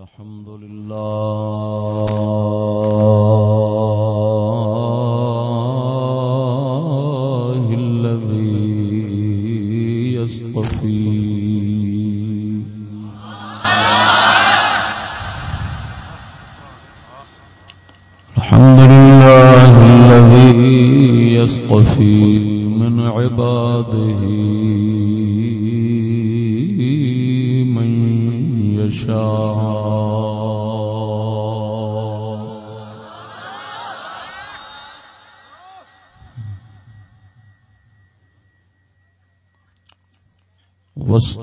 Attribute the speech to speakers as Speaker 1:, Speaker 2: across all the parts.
Speaker 1: الحمد لله.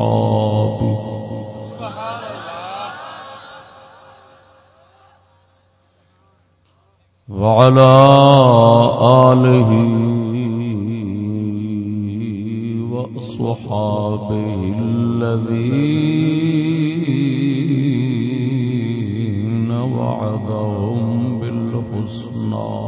Speaker 1: وأصحابه وعلى آله وأصحابه الذين وعدهم بالحسنى.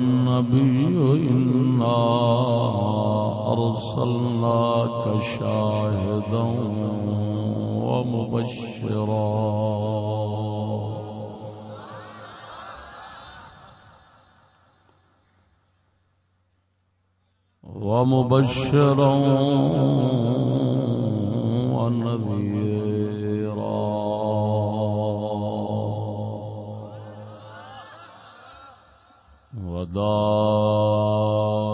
Speaker 1: النبي إنا أرسلناك شاهدا ومبشرا ومبشرا ونذيرا وداعيا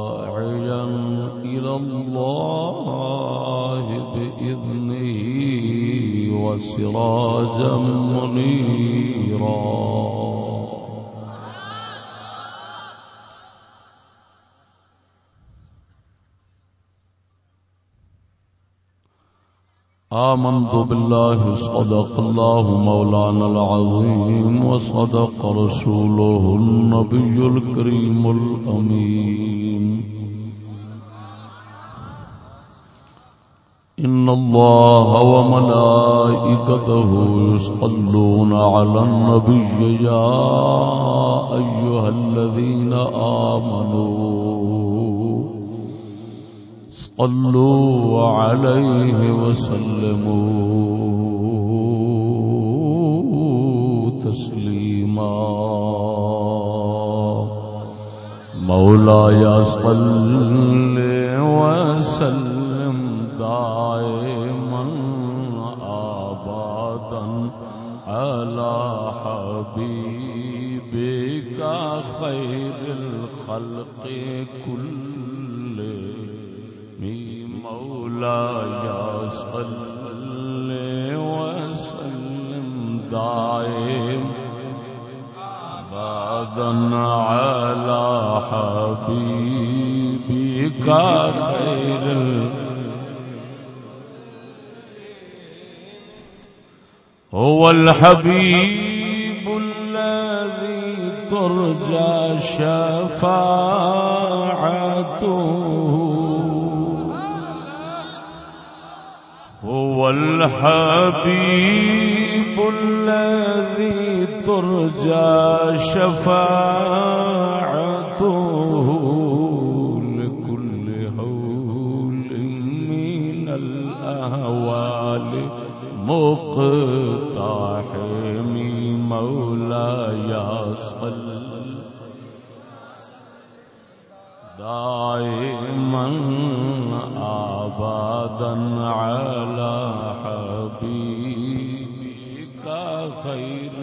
Speaker 1: إلى الله بإذنه وسراجا منيرا آمنت بالله صدق الله مولانا العظيم وصدق رسوله النبي الكريم الأمين. إن الله وملائكته يصلون على النبي يا أيها الذين آمنوا. صلوا عليه وسلموا تسليما مولاي صل وسلم دائما ابدا على حبيبك خير الخلق كلهم مولاي صل وسلم دائم ابدا على حبيبك خير هو الحبيب الذي ترجى شفاعته. هو الحبيب الذي ترجى شفاعته لكل حول من الأهوال مقتحم مولاي صل دائما آبادا على حبيبك خير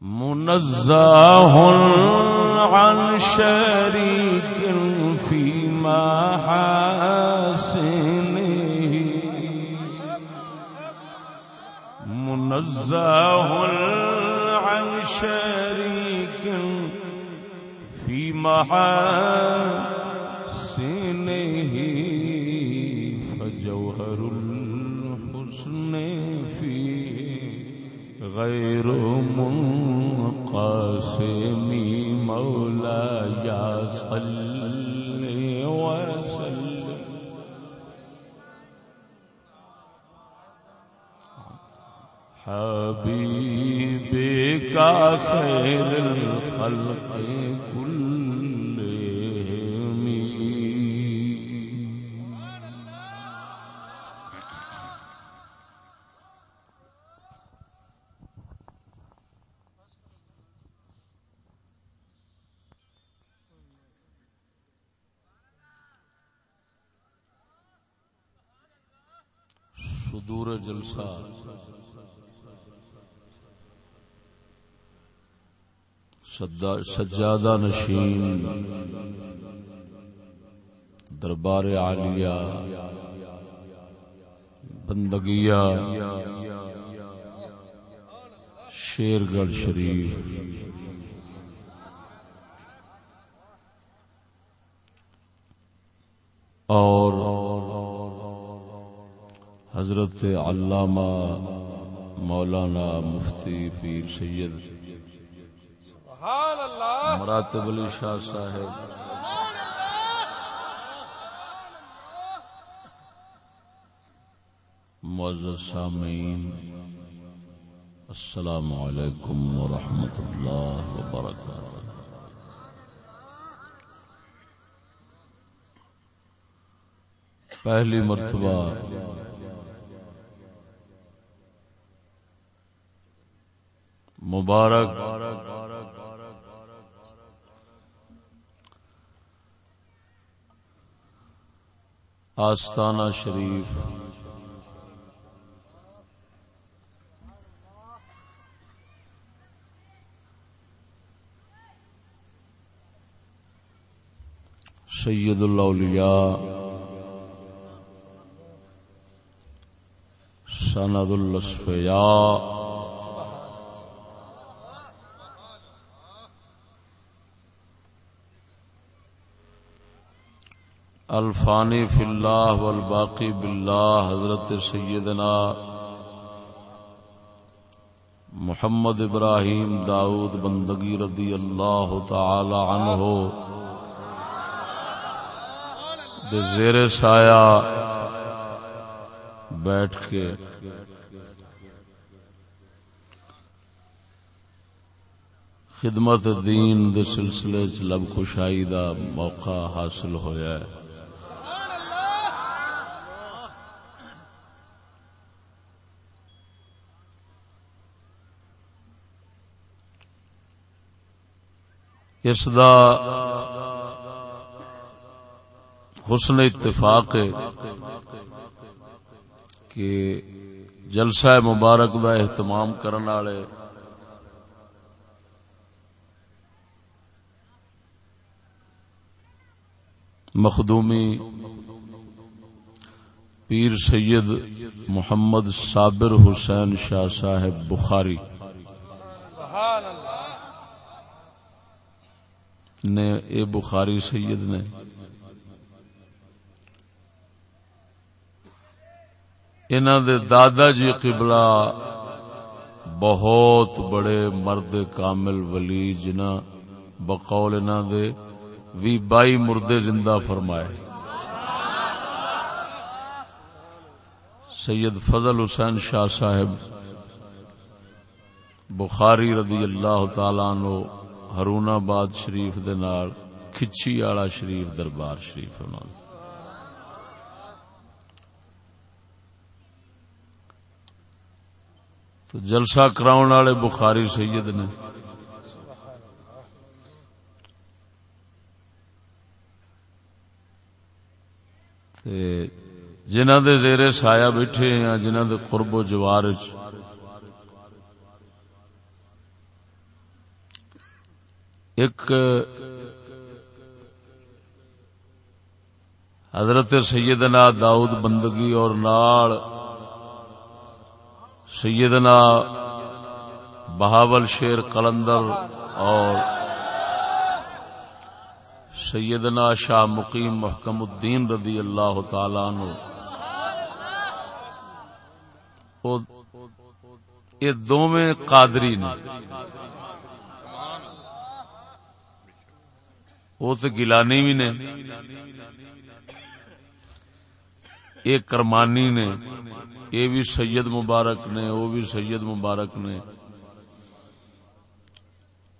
Speaker 1: منزه عن شريك في محاسنه منزه عن شريك في محاسنه فجوهر الحسن فيه غير منقسم مولاي صل حبيبك خير الخلق كلهم صدور جلسہ سجادہ نشین، دربار عالیہ بندگیا شیر گڑھ شریف۔ اور حضرت علامہ مولانا مفتی پیر سید مراتب علی شاہ صاحب۔ معزز سامعین السلام علیکم ورحمۃ اللہ وبرکاتہ۔ پہلی مرتبہ مبارک آستانہ شریف۔ سید الاولیاء۔ سند الاسفیاء الفانی فی اللہ والباقی باللہ حضرت سیدنا محمد ابراہیم داود بندگی رضی اللہ تعالی عنہ دے زیر سایہ بیٹھ کے خدمت دین دے سلسلے چ لب کشائی دا موقع حاصل ہویا ہے۔ اس دا حسن اتفاق ہے کہ جلسہ مبارک دا اہتمام کرنے والے مخدومی پیر سید محمد صابر حسین شاہ صاحب بخاری۔ نے اے بخاری سید نے انہوں دے دادا جی قبلہ بہت بڑے مرد کامل ولی جنہ بقول انہوں دے وی بائی مردے زندہ فرمائے۔ سید فضل حسین شاہ صاحب بخاری رضی اللہ تعالی نو ہرون آباد شریف دے نال، کھچی آلا شریف دربار شریف انہوں تو جلسہ کراؤن والے بخاری سید نے۔ جنہ دے زیر سایہ بیٹھے ہیں جنہ دے قرب و جوار ایک حضرت سیدنا داؤد بندگی اور نال سیدنا بہاول شیر قلندر اور سیدنا شاہ مقیم محکم الدین رضی اللہ تعالی عنہ یہ دونوں قادری نے وہ تو گلانی بھی نے۔ یہ کرمانی نے۔ یہ بھی سید مبارک نے، وہ بھی سید مبارک نے۔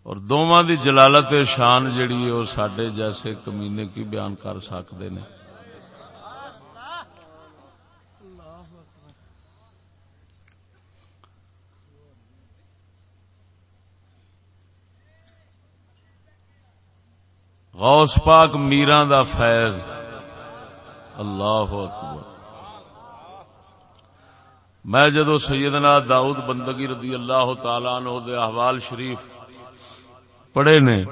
Speaker 1: اور دونوں دی جلالت شان جڑی ہے، وہ سڈے جیسے کمینے کی بیان کر سکتے ہیں غوث پاک میران دا فیض۔ اللہ اکبر۔ میں جدو سیدنا داؤد بندگی رضی اللہ تعالی عنہ دے احوال شریف پڑھے نے،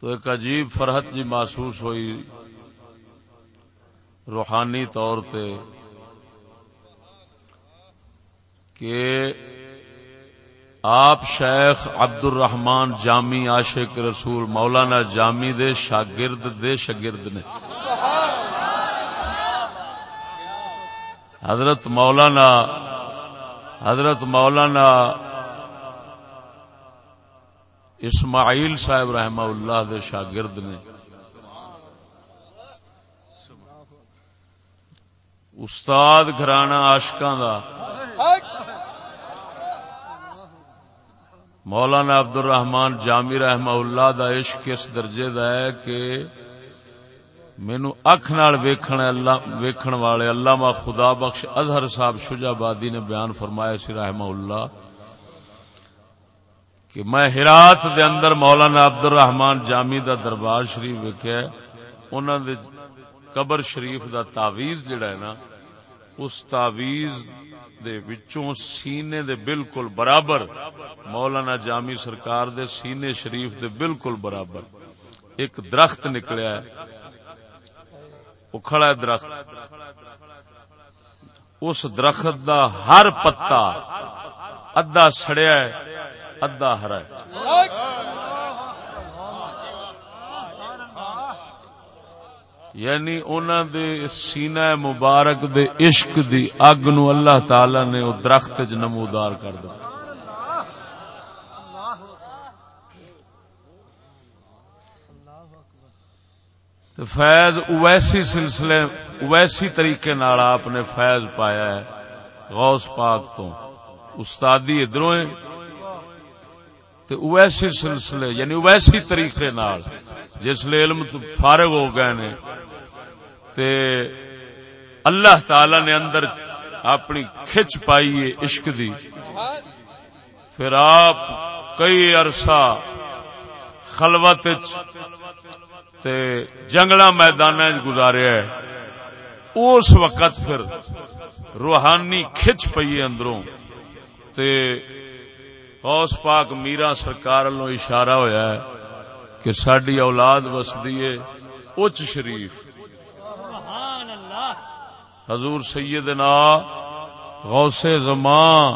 Speaker 1: تو ایک عجیب فرحت جی محسوس ہوئی۔ روحانی طور تے کہ آپ شیخ عبد الرحمان جامی عاشق رسول مولانا جامی دے شاگرد دے شاگرد نے۔ حضرت مولانا حضرت مولانا اسماعیل صاحب رحمہ اللہ دے شاگرد نے۔ استاد گھرانا آشکاں دا۔ مولانا عبد الرحمان جامی رحمہ اللہ دا عشق اس درجے دا ہے کہ مینو اکھ نال ویکھن اللہ ویکھن والے علامہ خدا بخش اظہر صاحب شجا بادی نے بیان فرمایا سی رحمہ اللہ کہ میں ہرات دے اندر مولانا عبد الرحمان جامی دا دربار شریف ویکھیا انہاں دے قبر شریف دا تعویز جڑا ہے نا، اس تعویز دے وچوں سینے دے بالکل برابر، مولانا جامی سرکار دے سینے شریف دے بالکل برابر۔ ایک درخت نکلیا ہے وہ کھڑا ہے درخت۔ اس درخت دا ہر پتا، ادھا سڑیا ہے، ادھا ہرا ہے۔ یعنی انہوں دے سینہ مبارک دے عشق دی اگ نو اللہ تعالی نے او درخت چ نمودار کر دیا فیض اویسی سلسلے، اویسی طریقے نال آپ نے فیض پایا ہے غوث پاک تو۔ استادی ادھروں تے اویسی سلسلے یعنی اویسی طریقے نال، جس لیے علم فارغ ہو گئے نے تے اللہ تعالی نے اندر اپنی کھچ پائی ہے عشق دی۔ پھر آپ کئی عرصہ خلوت تے جنگلہ میدان گزارے ہے۔ اس وقت پھر روحانی کھچ پئی اندروں۔ تے غوث پاک میرا سرکار لو اشارہ ہویا ہے کہ ساڈی اولاد وسدی ہے اچ شریف۔ حضور سیدنا غوث زمان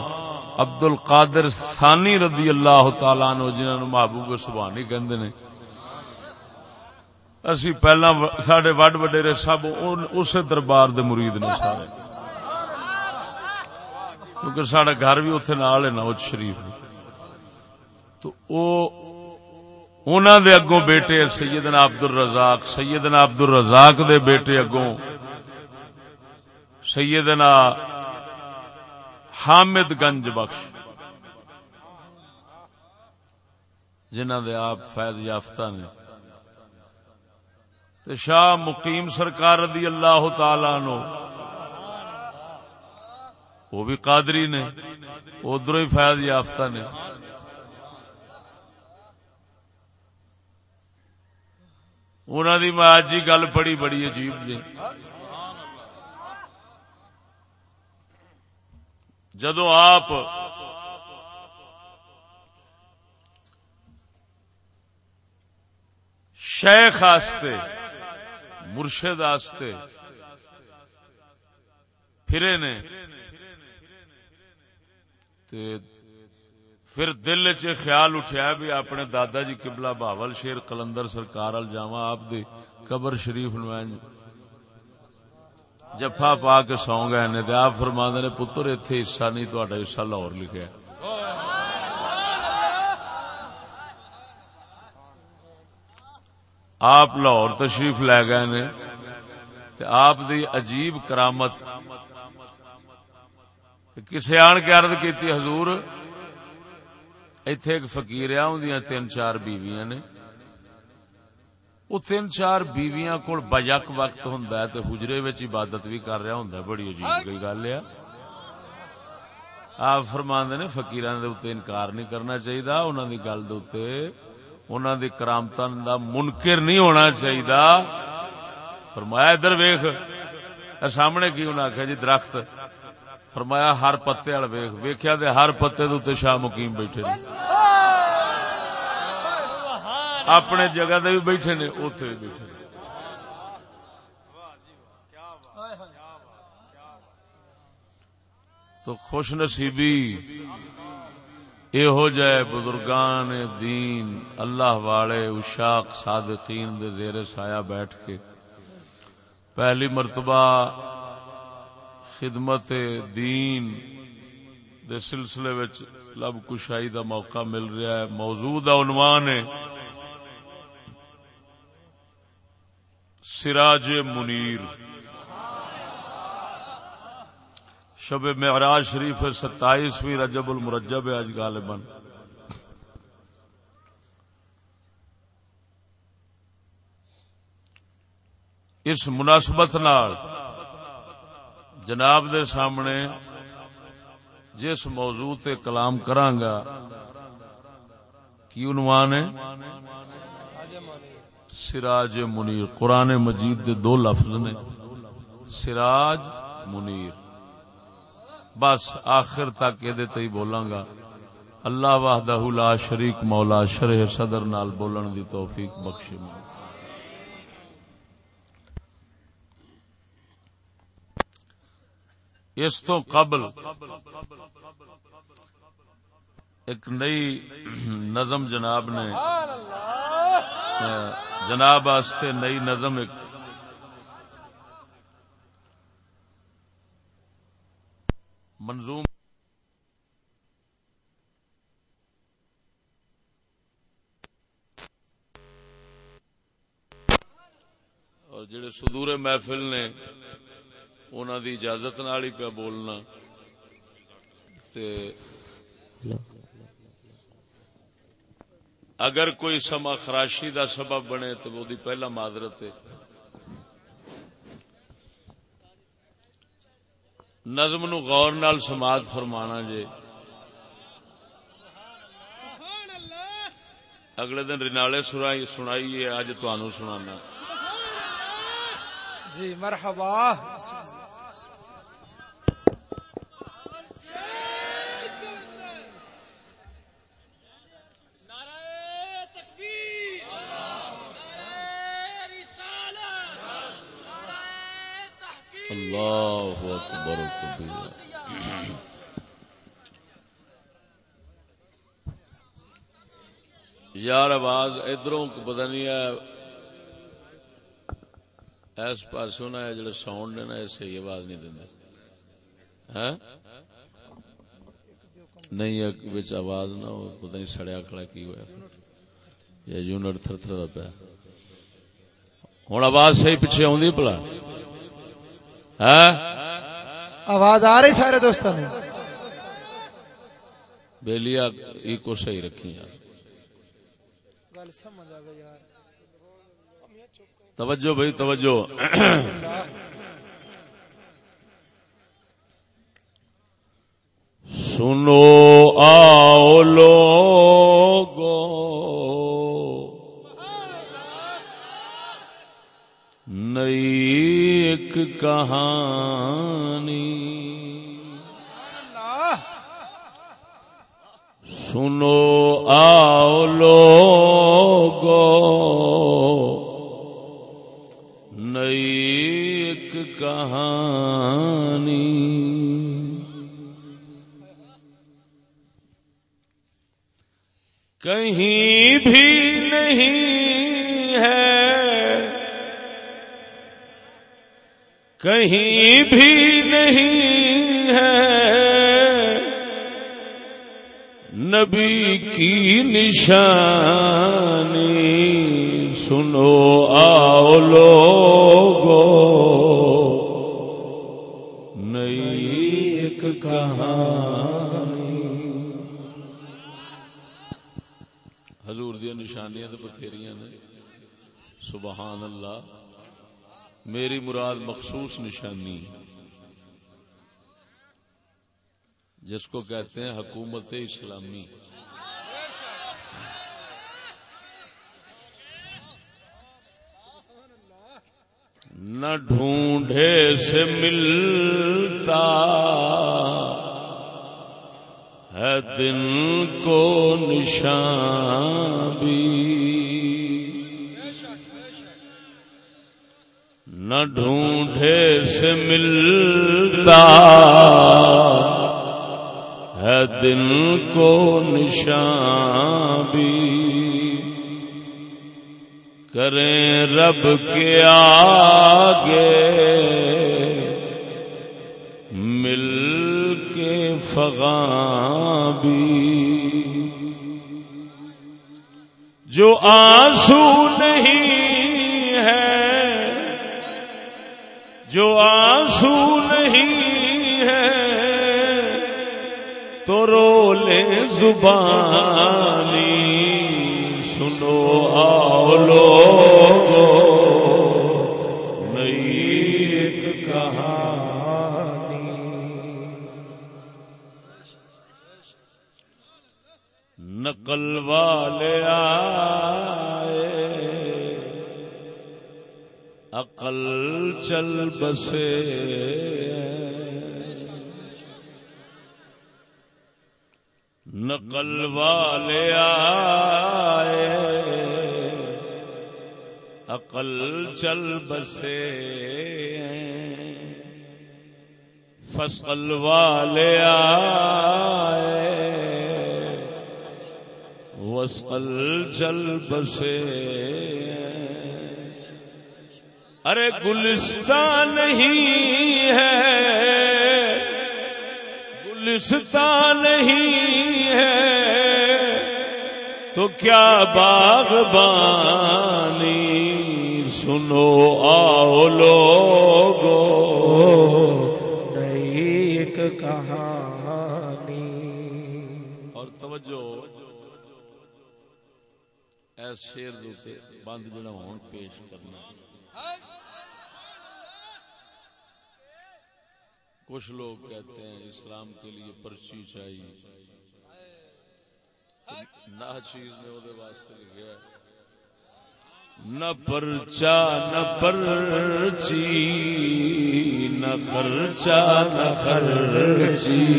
Speaker 1: عبد القادر ثانی رضی اللہ تعالی عنہ، جنہاں نو محبوب سبحانی کہندے نے۔ اسی پہلا ساڈے وڈ وڈیرے سب اس دربار دے مرید نے سارے۔ کیونکہ ساڈا گھر بھی اوتھے نال ہے نا اچ شریف تو او انہاں دے اگوں بیٹے سیدنا عبد الرزاق سیدنا عبد الرزاق دے بیٹے اگوں سیدنا حامد گنج بخش جنہ دے آپ فیض یافتہ نے۔ شاہ مقیم سرکار رضی اللہ تعالی نو، وہ بھی قادری نے ادھر ہی فیض یافتہ نے۔ انہوں دی میں آج ہی گل پڑھی، بڑی عجیب جی۔ جدو آپ شیخ آستے، مرشد آستے، پھرے نے پھر دل چ خیال اٹھیا بھی اپنے دادا جی قبلہ باول شیر کلندر سرکار ال جاوا آپ دی قبر شریف نوائن جفا پا کے سو گئے نے آپ فرما نے، پتر اتنے حصہ نہیں تو حصہ لاہور لکھا آپ لاہور تشریف لے گئے نے آپ دی عجیب کرامت۔ کسے آن کے عرض کیتی، حضور، ایتھے ایک فقیر آ تین چار بیویاں نے۔ وہ تین چار بیویاں کول بجک وقت ہوں تو حجرے وچ عبادت بھی کر رہا ہوں بڑی عجیب کوئی گل ہے آپ فرمان نے فقیران انکار نہیں کرنا چاہیے انہوں دی گل دے انہوں دی کرامتن دا منکر نہیں ہونا چاہیے فرمایا ادھر ویخ سامنے کی انہیں آخیا جی درخت فرمایا ہر پتے ویخ ویخیا ہر پتے دے شاہ مقیم بیٹھے نے اپنے جگہ دے بھی بیٹھے نے اتے بھی بیٹھے تو خوش نصیبی یہ ہو جائے بزرگان دین، اللہ والے اشاق صادقین دے زیر سایہ بیٹھ کے پہلی مرتبہ خدمت دین دے سلسلے وچ لب کشائی دا موقع مل رہا ہے۔ موضوع دا عنوان ہے سراج منیر۔ شب معراج شریف ستائیسویں رجب المرجب ہے، آج غالباً۔ اس مناسبت نال جناب دے سامنے جس موضوع تے کلام کرانگا کی عنوان ہے؟ سراج منیر قرآن مجید دے دو لفظ نے۔ سراج منیر۔ بس آخر تک یہ ہی بولاں گا۔ اللہ وحدہ لا شریک مولا شرح صدر نال بولن دی توفیق میں اس تو قبل ایک نئی نظم جناب نے جناب آستے نئی نظم ایک منظوم اور جڑے صدور محفل نے انہوں دی اجازت نال ہی پہ بولنا تے اگر کوئی سما خراشی دا سبب بنے تو وہ دی پہلا معذرت ہے۔ نظم نو غور نال سماعت فرمانا جے۔ اگلے دن رنالے سنائی، سنائیے اج تہن سنانا۔
Speaker 2: جی مرحبا۔
Speaker 1: اللہ اکبر یار، آواز ادھروں پتہ نہیں ہے۔ اس پاس ہونا جڑے ساؤنڈ نے نا ایسے آواز نہیں دیں ہاں؟ نہیں آواز نہ ہو، پتہ نہیں سڑیا کھڑا کی ہوا یا یونٹ تھر تھر پیا۔ ہوں آواز صحیح پیچھے آدھی پلا۔
Speaker 2: ہاں؟ آواز آ رہی سارے دوست نے
Speaker 1: بےلیا ایکو صحیح رکھی یار توجہ بھائی، توجہ۔ سنو آؤ لوگو۔ نئی ایک کہانی سنو آؤ لوگو نئی ایک کہانی۔ کہیں بھی نہیں ہے کہیں بھی نہیں نبی کی نشانی سنو آؤ لوگو نئی ایک کہانی۔ حضور دیا نشانیاں تو بتھیریاں نے۔ سبحان اللہ۔ میری مراد مخصوص نشانی۔ جس کو کہتے ہیں حکومت اسلامی۔ نہ ڈھونڈے سے ملتا ہے دن کو نشان بھی نہ ڈھونڈے سے ملتا ہے دن کو نشان بھی کریں رب کے آگے مل کے فغاں بھی جو آنسو نہیں ہے جو آنسو تو رولے زبانی، سنو آؤ لوگو نئی ایک کہانی۔ نقل والے آئے، عقل چل بسے۔ نقل والے آئے۔ عقل چل بسے۔ فصل والے آئے۔ وسقل چل بسے۔ ارے گلستان نہیں ہے۔ گلستان نہیں ہے تو کیا باغبانی؟ سنو آؤ لوگو
Speaker 2: نئی ایک کہانی۔
Speaker 1: اور توجہ ایس شیر دوتے جڑا ہون پیش کرنا۔ کچھ لوگ کہتے ہیں اسلام کے لیے پرچی چاہیے۔ نہ چیز نے وہ واسطے لکھا ہے۔ نہ پرچا، نہ پرچی، نہ خرچا نہ خرچی۔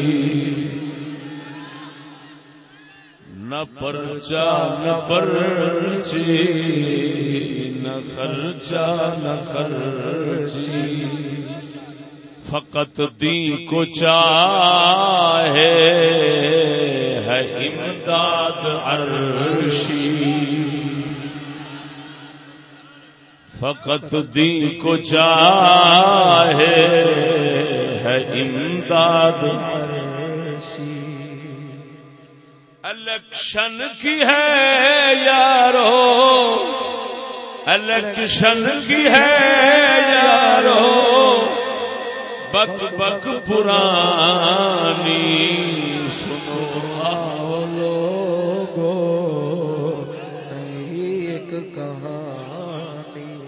Speaker 1: نہ پرچا، نہ پرچی، نہ خرچا نہ خرچی۔ فقط دی کو چاہے ہے امداد عرشی۔ فقط دی کو چاہے ہے امداد الیکشن کی ہے یارو۔ الیکشن کی ہے یارو۔ بک بک پرانی سنو۔
Speaker 2: آؤ لوگو نئی ایک کہانی۔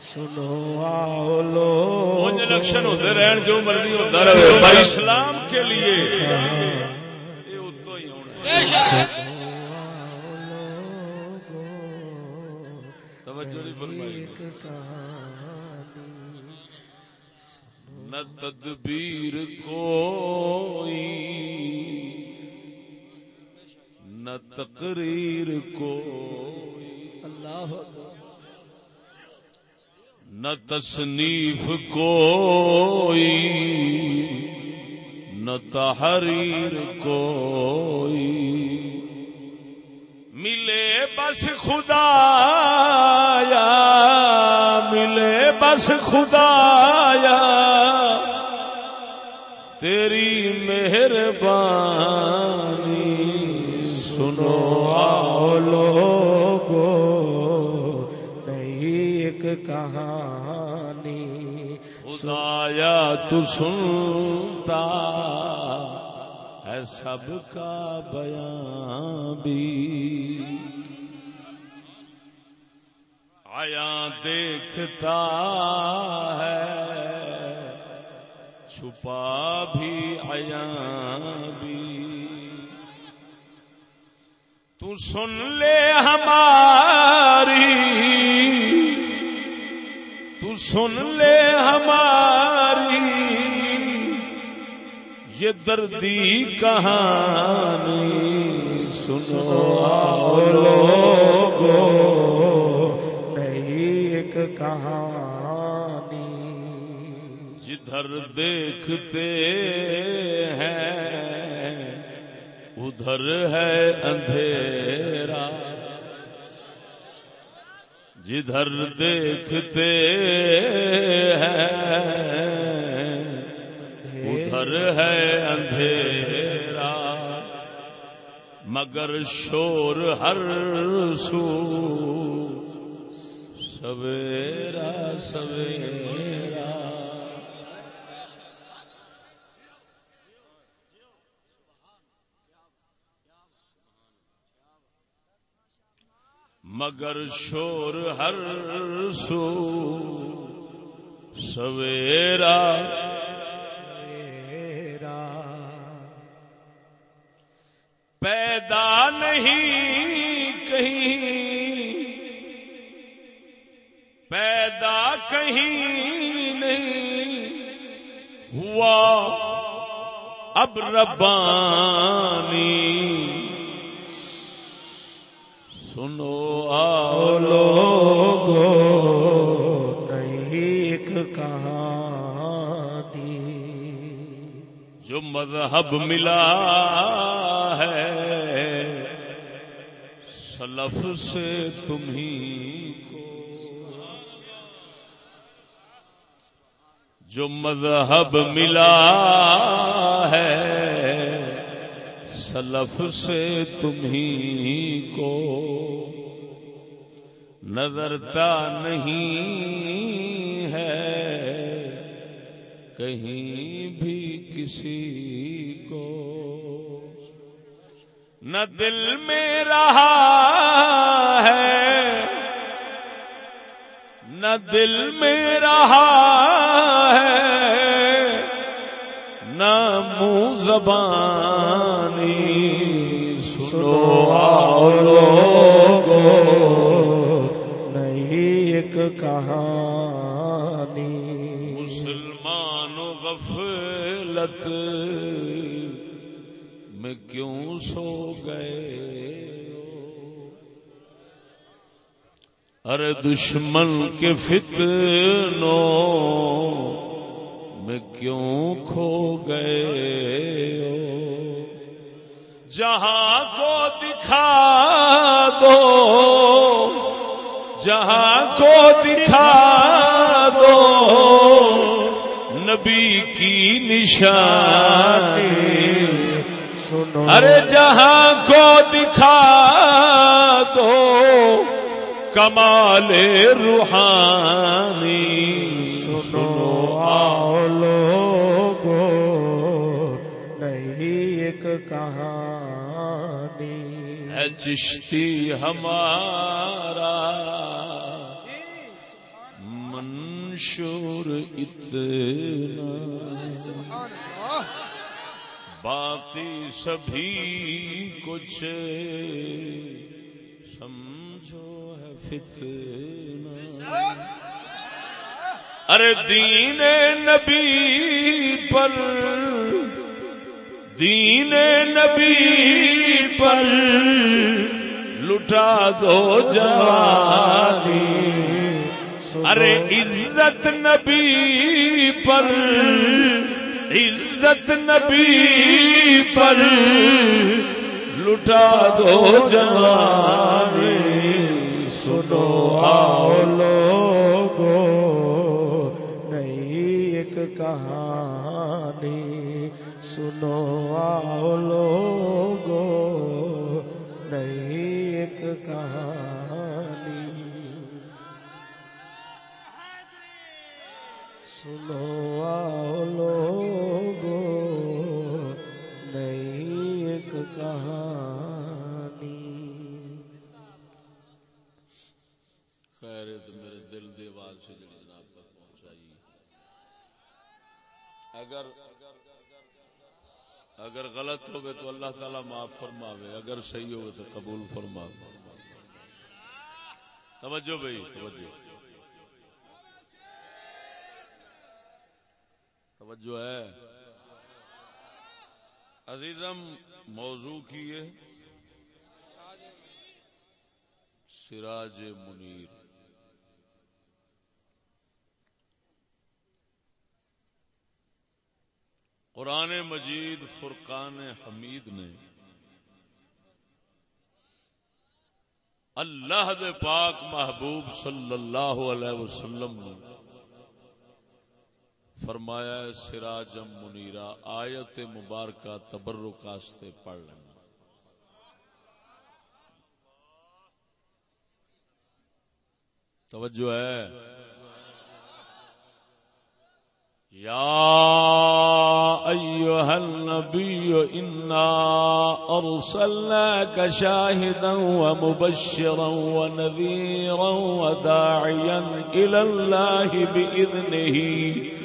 Speaker 2: سنو آؤ لوگو۔
Speaker 1: الیکشن ہوتے رہن جو مرضی ہوتا رہے۔ بھائی۔ اسلام کے لیے۔ یہ اتو ہی ہونا۔ توجہ نہیں فرمائی۔ نہ تدبیر کوئی نہ تقریر کوئی
Speaker 2: اللہ
Speaker 1: نہ تصنیف کوئی نہ تحریر کوئی ملے بس خدا، یا ملے بس خدا، یا تیری مہربانی سنو آؤ
Speaker 2: لوگو، نہیں ایک کہانی،
Speaker 1: خدایا تو سنتا ہے سب کا بیان بھی۔ آیا دیکھتا ہے، چھپا بھی آیا بھی۔ تو سن لے ہماری، تو سن لے ہماری۔ یہ دردی کہانی سنو
Speaker 2: لوگو نہیں ایک کہانی۔
Speaker 1: جدھر دیکھتے ہیں، ادھر ہے اندھیرا۔ جدھر دیکھتے ہیں ادھر ہے اندھیرا مگر شور ہر سو سویرا سویرا مگر شور ہر سو سویرا پیدا نہیں کہیں، پیدا کہیں نہیں، ہوا اب ربانی۔ سنو آؤ
Speaker 2: لوگو نہیں ایک کہانی
Speaker 1: جو مذہب ملا ہے۔ سلف سے تمہیں کو۔ جو مذہب ملا ہے، سلف سے تمہیں کو۔ نظرتا نہیں ہے۔ کہیں بھی کسی کو نہ دل میں رہا ہے، نہ دل میں رہا ہے، نہ منہ زبانی سنو آؤ
Speaker 2: لوگو نہیں ایک کہانی۔
Speaker 1: غفلت میں کیوں سو گئے ارے دشمن کے فتنوں میں کیوں کھو گئے ہو؟ جہاں کو دکھا دو، جہاں کو دکھا دو نبی کی نشانی۔
Speaker 2: سنو
Speaker 1: ارے جہاں کو دکھا دو کمال روحانی۔
Speaker 2: سنو آؤ لوگو نہیں ایک کہانی۔
Speaker 1: ہے چشتی ہمارا۔ شور اتنا۔ باقی سبھی کچھ سمجھو ہے فتنہ۔ ارے دین نبی پر، دین نبی پر لٹا دو جوانی۔ ارے عزت نبی پر، عزت نبی پر لٹا دو جوانی،
Speaker 2: سنو آؤ لوگو، نئی ایک کہانی، سنو آؤ لوگو۔ سنو آؤ لوگو، نئی ایک کہانی۔
Speaker 1: خیر تو میرے دل دی آواز سے جڑی جناب تک پہنچائی۔ اگر اگر غلط ہوگے تو اللہ تعالی معاف فرماوے، اگر صحیح ہوگے تو قبول فرماوے۔ توجہ بھائی، توجہ۔ توجہ ہے۔ عزیزم، موضوع کی ہے۔ سراج منیر۔ قرآن مجید فرقان حمید نے اللہ دے پاک محبوب صلی اللہ علیہ وسلم نے فرمایا ہے سراجم منیرا آیت مبارکہ تبرک واسطے پڑھ لینا توجہ ہے۔ یا ایوہ النبی، انا ارسلناک شاہدا ومبشرا ونذیرا وداعیا الاللہ بإذنہ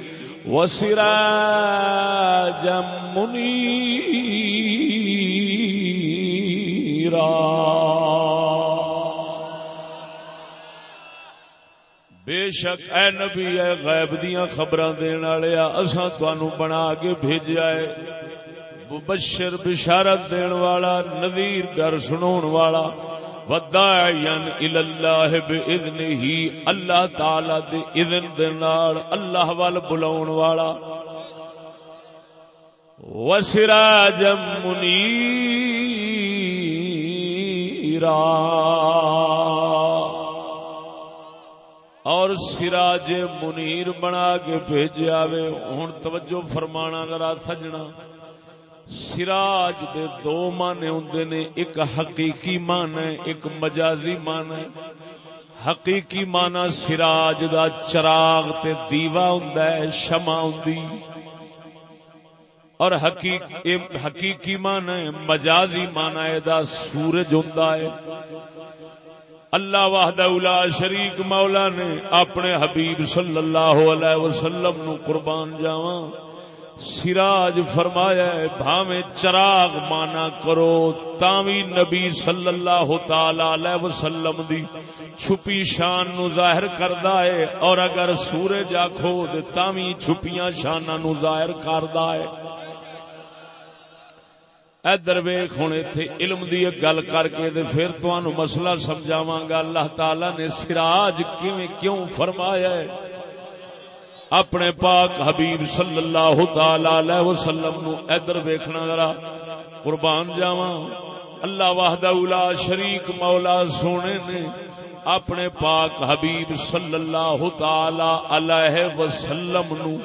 Speaker 1: وسراجا منیرا بے شک اے نبی، اے غیب دیاں خبراں دین والے اساں تانوں بنا کے بھیجیا ہے۔ مبشر بشارت دین والا، نذیر ڈر سنون والا۔ وداعیا الی اللہ باذنہ اللہ تعالی دے اذن دے نال اللہ وال بلاون والا۔ وسراجا منیرا۔ اور سراج منیر بنا کے بھیجیا وے ہوں توجہ فرمانا ذرا سجنا۔ سراج دے دو معنی ہوندے نے، ایک حقیقی معنی، ایک مجازی معنی۔ حقیقی معنی سراج دا چراغ تے دیوا ہوندا ہے، شمع ہوندی۔ اور حقیق اے حقیقی معنی، مجازی معنی دا سورج ہوندا ہے۔ اللہ وحدہ الا شریک مولا نے اپنے حبیب صلی اللہ علیہ وسلم نو قربان جاواں۔ سراج فرمایا ہے، بھاویں چراغ مانا کرو تاوی نبی صلی اللہ تعالی علیہ وسلم دی چھپی شان نو ظاہر کردا ہے۔ اور اگر سورج آکھو تے تاوی چھپیاں شاناں نو ظاہر کردا ہے۔ ادھر ویخ ہوں اتے علم دی ایک گل کر کے دے پھر تمہوں مسئلہ سمجھاواں گا۔ اللہ تعالی نے سراج کیویں کیوں فرمایا ہے؟ اپنے پاک حبیب صلی اللہ تعالی علیہ وسلم نو ادھر ویکھنا ذرا قربان جاواں۔ اللہ وحدہ الا شریک مولا سونے نے اپنے پاک حبیب صلی اللہ تعالی علیہ وسلم نو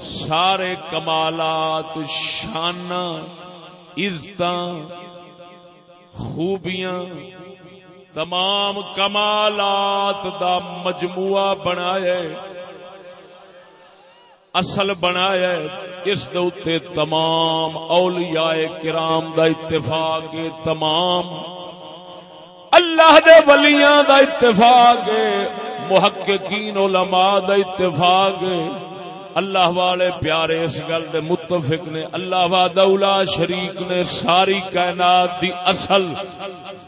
Speaker 1: سارے کمالات، شاناں عزت خوبیاں، تمام کمالات دا مجموعہ بنایا اصل بنایا ہے، اس دے تمام اولیاء کرام دا اتفاق ہے، تمام اللہ دے ولیاں دا اتفاق ہے، محققین علماء دا اتفاق ہے۔ اللہ والے پیارے اس گل دے متفق نے، اللہ وادولا شریک نے، ساری کائنات دی اصل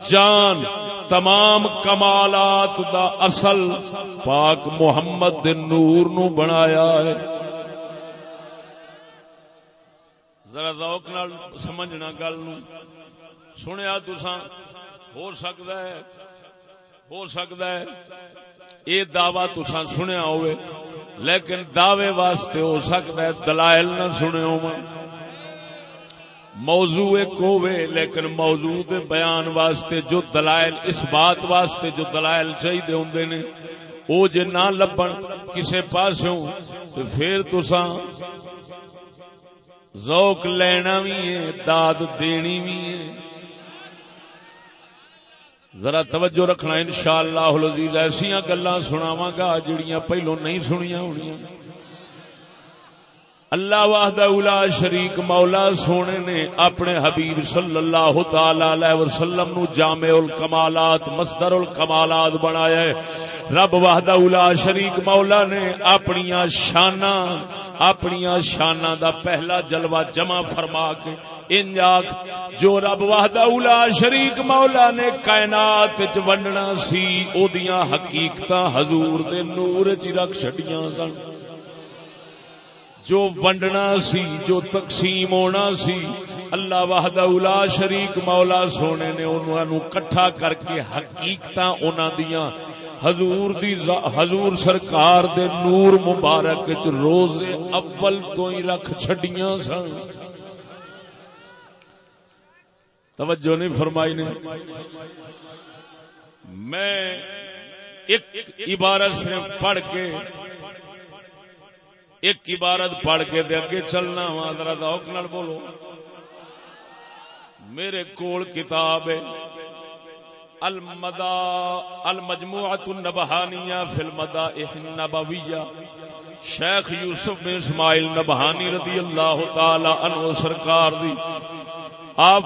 Speaker 1: جان، تمام کمالات دا اصل پاک محمد دے نور نو بنایا ہے۔ ذرا ذوق نال سمجھنا گل نو۔ سنیا تسا ہو سکتا ہے، ہو سکتا ہے۔ یہ دعوی تسا سنیا ہوئے لیکن دعوے واسطے ہو سکتا ہے دلائل نہ سنے ہو موضوع ایک ہوئے لیکن موضوع دے بیان واسطے جو دلائل، اس بات واسطے جو دلائل چاہیے ہوں نے، او جے نہ لبن کسے پاسوں، تو پھر تسا ذوق لینا بھی ہے، داد دینی بھی ہے۔ ذرا توجہ رکھنا ان شاء اللہ ایسا گلا سناوا گا جڑیاں پہلو نہیں سنیا ہونی اللہ واہد اولا شریک مولا سونے نے اپنے حبیب صلی اللہ تعالی علیہ وسلم نو جامع الکمالات، مصدر الکمالات بنایا ہے۔ رب واہد اولا شریک مولا نے اپنی شانہ اپنی شانہ دا پہلا جلوہ جمع فرما کے انجاک جو رب وحدہ اولا شریک مولا نے کائنات چ ونڈنا سی، او دیاں حقیقتاں حضور دے نور چ رکھ چھڈیاں سن۔ جو ونڈنا سی، جو تقسیم ہونا سی، اللہ وحدہ اولا شریک مولا سونے نے انہاں نو کٹھا کر کے حقیقتاں انہاں دیاں حضور دی حضور سرکار دے نور مبارک چ روز اول تو ہی رکھ چھڈیاں سن۔ توجہ نہیں فرمائی نے۔ میں ایک عبارت سے پڑھ کے ایک عبارت پڑھ کے دے اگے چلنا وا، ذرا دوک نال بولو۔ میرے کول کتاب ہے۔ المدا المجموعۃ النبہانیہ فی المدائح النبویہ شیخ یوسف بن اسماعیل نبہانی رضی اللہ تعالی عنہ سرکار دی. آپ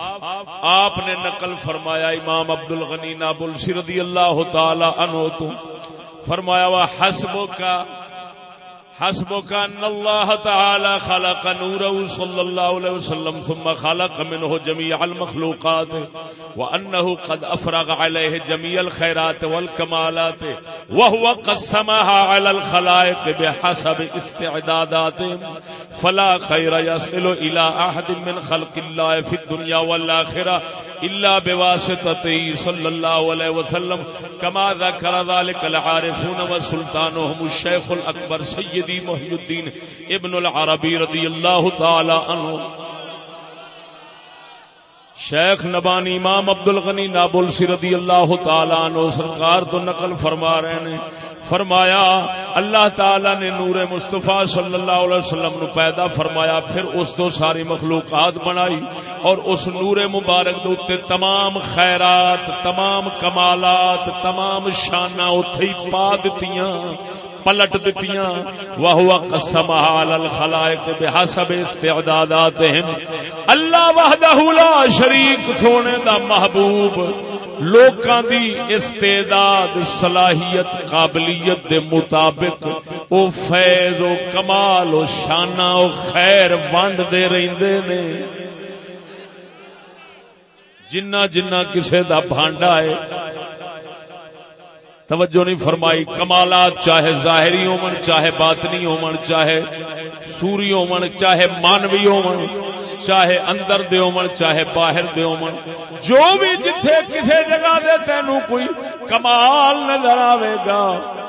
Speaker 1: آپ نے نقل فرمایا امام عبد الغنی نابلسی رضی اللہ تعالی عنہ تو. فرمایا وا حسبوں کا حسبك ان الله تعالى خلق نوره صلى الله عليه وسلم ثم خلق منه جميع المخلوقات وانه قد افرغ عليه جميع الخيرات والكمالات وهو قسمها على الخلائق بحسب استعداداتهم فلا خير يصل الى احد من خلق الله في الدنيا والاخره الا بواسطته صلى الله عليه وسلم كما ذكر ذلك العارفون وسلطانهم الشيخ الاكبر سيد سیدی محی الدین ابن العربی رضی اللہ تعالی عنہ۔ شیخ نبانی امام عبد الغنی نابل سی رضی اللہ تعالی عنہ سرکار تو نقل فرما رہے ہیں۔ فرمایا، اللہ تعالی نے نور مصطفیٰ صلی اللہ علیہ وسلم نو پیدا فرمایا، پھر اس تو ساری مخلوقات بنائی اور اس نور مبارک دے تمام خیرات، تمام کمالات، تمام شانہ اتھے پا دتیاں۔ پلٹ دتیاں۔ وہ قسم الخلائق بحسب استعداداتهم اللہ وحدہ لا شریک سونے دا محبوب۔ لوکاں دی استعداد، صلاحیت، قابلیت دے مطابق او فیض او کمال او شانہ او خیر ونڈ دے رہندے نے۔ جنہ جنہ کسے دا بھانڈا ہے توجہ نہیں فرمائی، کمالات چاہے ظاہری ہومن چاہے باطنی ہومن چاہے سوری ہومن چاہے مانوی ہومن چاہے اندر دے ہومن چاہے باہر دے ہومن جو بھی جتھے کسے جگہ دے تینوں کوئی کمال نظر آوے گا۔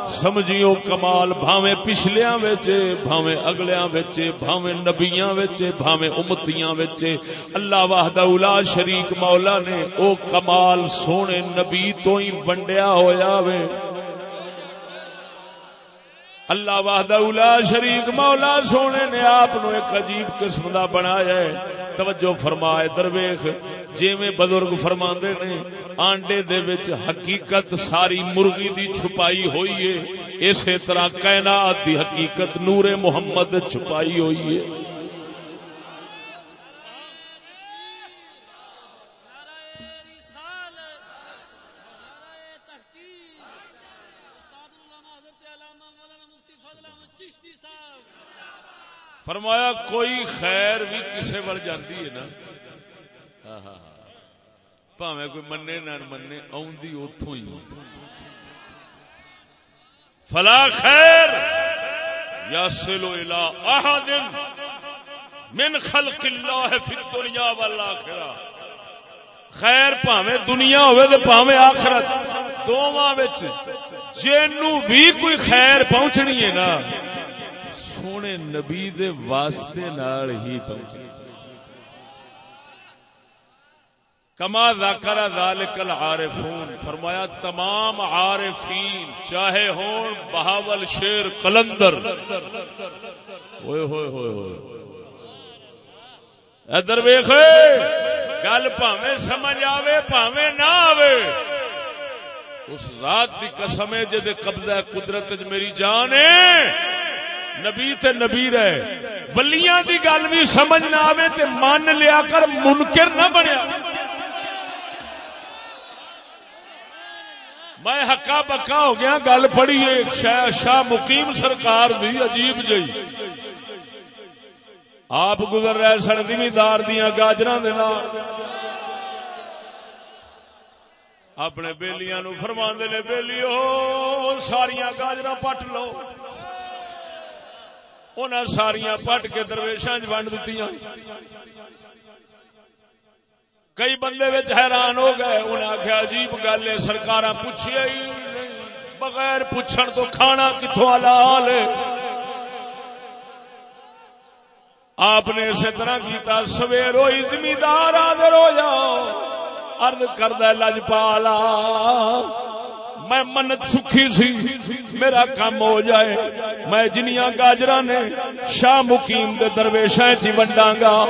Speaker 1: سمجھیو کمال، بھاویں پچھلیاں وچے بھاویں اگلیاں وچے بھاویں نبیاں وچے بھاویں امتیاں وچے اللہ وحدہ اولا شریک مولا نے او کمال سونے نبی تو ہی ونڈیا ہویا وے۔ اللہ وحدہ اولا شریک مولا سونے نے آپ نو ایک عجیب قسم دا بنایا ہے۔ توجہ فرمائے درویش جی بزرگ فرما نے، آنڈے دے وچ حقیقت ساری مرغی دی چھپائی ہوئی ہے۔ اسی طرح کائنات دی حقیقت نور محمد چھپائی ہوئی ہے۔ فرمایا کوئی خیر بھی کسی وال جاندی ہے نا؟ ہاں ہاں ہاں۔ کوئی منے نہ منے آدھی اتوں ہی فلا خیر یا سلو الا احد من خلق اللہ فی الدنیا والآخرہ۔ خیر پاوے دنیا ہوئے تے پاوے آخرت۔ دوواں وچ جنوں بھی کوئی خیر پہنچنی ہے نا؟ سونے نبی دے واسطے نال ہی پہنچنی کما ذکر ذالک العارفون، فرمایا، تمام عارفین، چاہے ہون بہاول شیر قلندر۔ ہوئے ہوئے ہوئے ہوئے۔ ادھر ویخ گل پاوے سمجھ آوے پاوے نہ آوے۔ اس ذات کی قسم ہے جدے قبضہ قدرت میری جان ہے۔ نبی تے نبی رہے۔ بلیاں دی گل بھی سمجھ نہ آوے تے مان لیا کر منکر نہ بنیا۔ میں ہکا بکا ہو گیا، گل پڑھی شاہ شاہ مقیم سرکار دی عجیب جئی۔ آپ گزر رہے سن زمیندار دیا گاجر اپنے بےلیاں نو فرما نے بےلی ساریا گاجر پٹ لو۔ ان ساریا پٹ کے درویشاں ونڈ دیتی کئی بندے حیران ہو گئے انہیں آخیا عجیب گل ہے سرکار پوچھے ہی نہیں، بغیر پوچھن تو کھانا کتوں حال ہے؟ آپ نے اسی طرح کیتا سویر ہوئی زمیندار آدر ہو جاؤ ارد کرد لجپالا۔ میں منت سکھی سی، میرا کام ہو جائے۔ میں جنیاں گاجرا نے شاہ مقیم دے درویشا چی ونڈا گا۔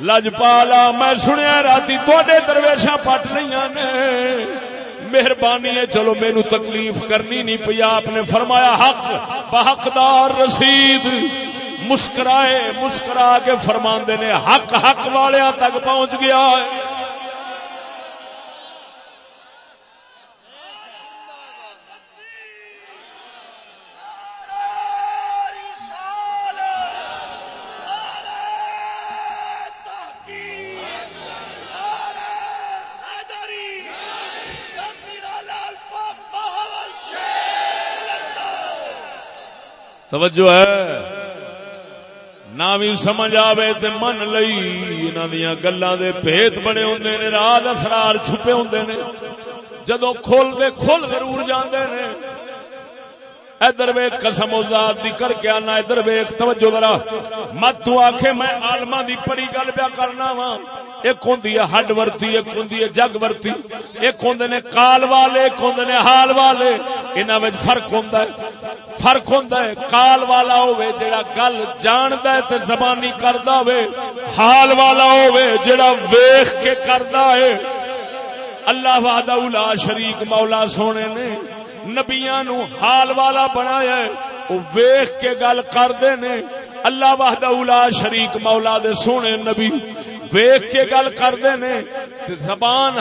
Speaker 1: لجپالا میں سنیا رات تے درویشا پٹ نہیں نے۔ مہربانی ہے، چلو مینو تکلیف کرنی نہیں پی آپ نے فرمایا، حق، بحقدار رسید۔ مسکرائے، مسکرا کے فرما نے، حق حق والیا تک پہنچ گیا ہے۔ توجہ ہے۔ نہ بھی سمجھ آوے تے من لئی انہاں دیاں گلاں دے بھیت بڑے ہوندے نے راز اسرار چھپے ہوندے نے۔ جدوں کھول دے کھول ضرور جاندے نے۔ ادھر ویک قسم ذات دی کر کے آنا، ادھر ویک توجہ ذرا۔ مت تو آکھے میں عالماں دی پڑی گل پیا کرنا وا ایک ہوندی ہے ہڈ ورتی، ایک ہوندی ہے جگ ورتی۔ ایک ہوندے نے کال والے، ایک ہوندے نے حال والے۔ انہاں وچ فرق ہوندا ہے۔ فرق ہوندا ہے، کال والا ہوے جڑا گل جاندا ہے تے زبانی کردا ہوے حال والا ہوے جڑا ویکھ کے کردا ہے۔ اللہ وحدہ لا شریک مولا سونے نے نبیاں نو حال والا بنایا ہے او ویکھ کے گل کردے نے۔ اللہ وحدہ لا شریک مولا دے سونے نبی ویخ کے گل کرتے نے زبان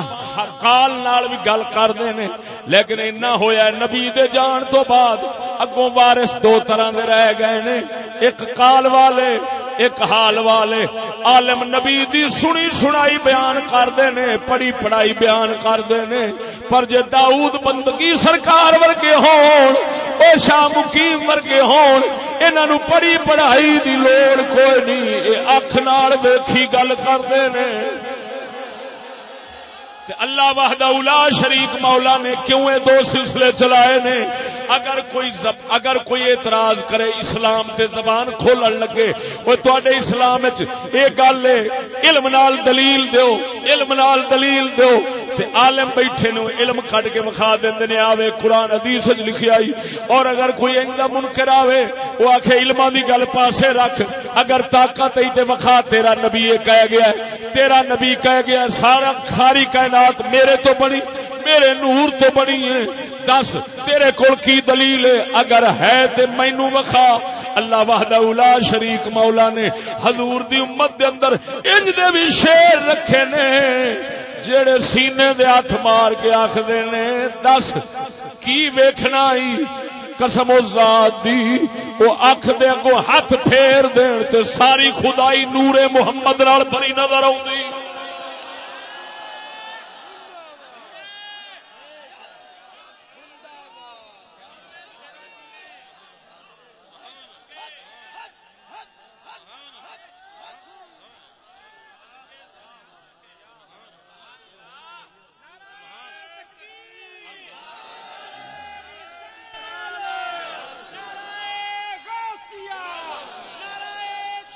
Speaker 1: کال نال بھی گل کرتے نے، لیکن اینا ہویا نبی دے جان تو بعد اگوں وارث دو طرح دے رہ گئے نے، ایک کال والے، ایک حال والے۔ عالم نبی دی سنی سنائی بیان کرتے نے، پڑھی پڑھائی بیان کرتے نے۔ پر جے داؤد بندگی سرکار ورگے ہون، او شاہ مقیم ورگے ہون، انہاں نو پڑھی پڑھائی دی لوڑ کوئی نہیں، اے اکھ نال ویکھی گل کرتے نے۔ اللہ وحدہ اولا شریک مولا نے کیوں یہ دو سلسلے چلائے نے؟ اگر کوئی زب، اگر کوئی اعتراض کرے اسلام تے زبان کھولن لگے، وہ تواڈے اسلام وچ اے گل ہے علم نال دلیل دیو، علم نال دلیل دیو۔ تے عالم بیٹھے نو علم کڈ کے وکھا دیندے نے، آوے قرآن حدیث وچ لکھی آئی۔ اور اگر کوئی ایندا منکر آوے، وہ آکھے علماں دی گل پاسے رکھ۔ اگر طاقت ہے تے وکھا، تیرا نبی کہہ گیا ہے۔ تیرا نبی کہہ گیا ہے، سارا خاری کائنات میرے تو بنی، میرے نور تو بنی ہے۔ دس، تیرے کول کی دلیل ہے؟ اگر ہے تے مینو وکھا۔ اللہ وحدہ لا شریک مولا نے حضور دی امت دے اندر انج دے بھی شیر رکھے نے۔ جڑے سینے دے ہاتھ مار کے آخر نے، دس کی ویکھنا ہی قسم و ذات دی وہ اکھ دے اگو ہاتھ پھیر دین تے ساری خدائی نور محمد نال بری نظر آؤں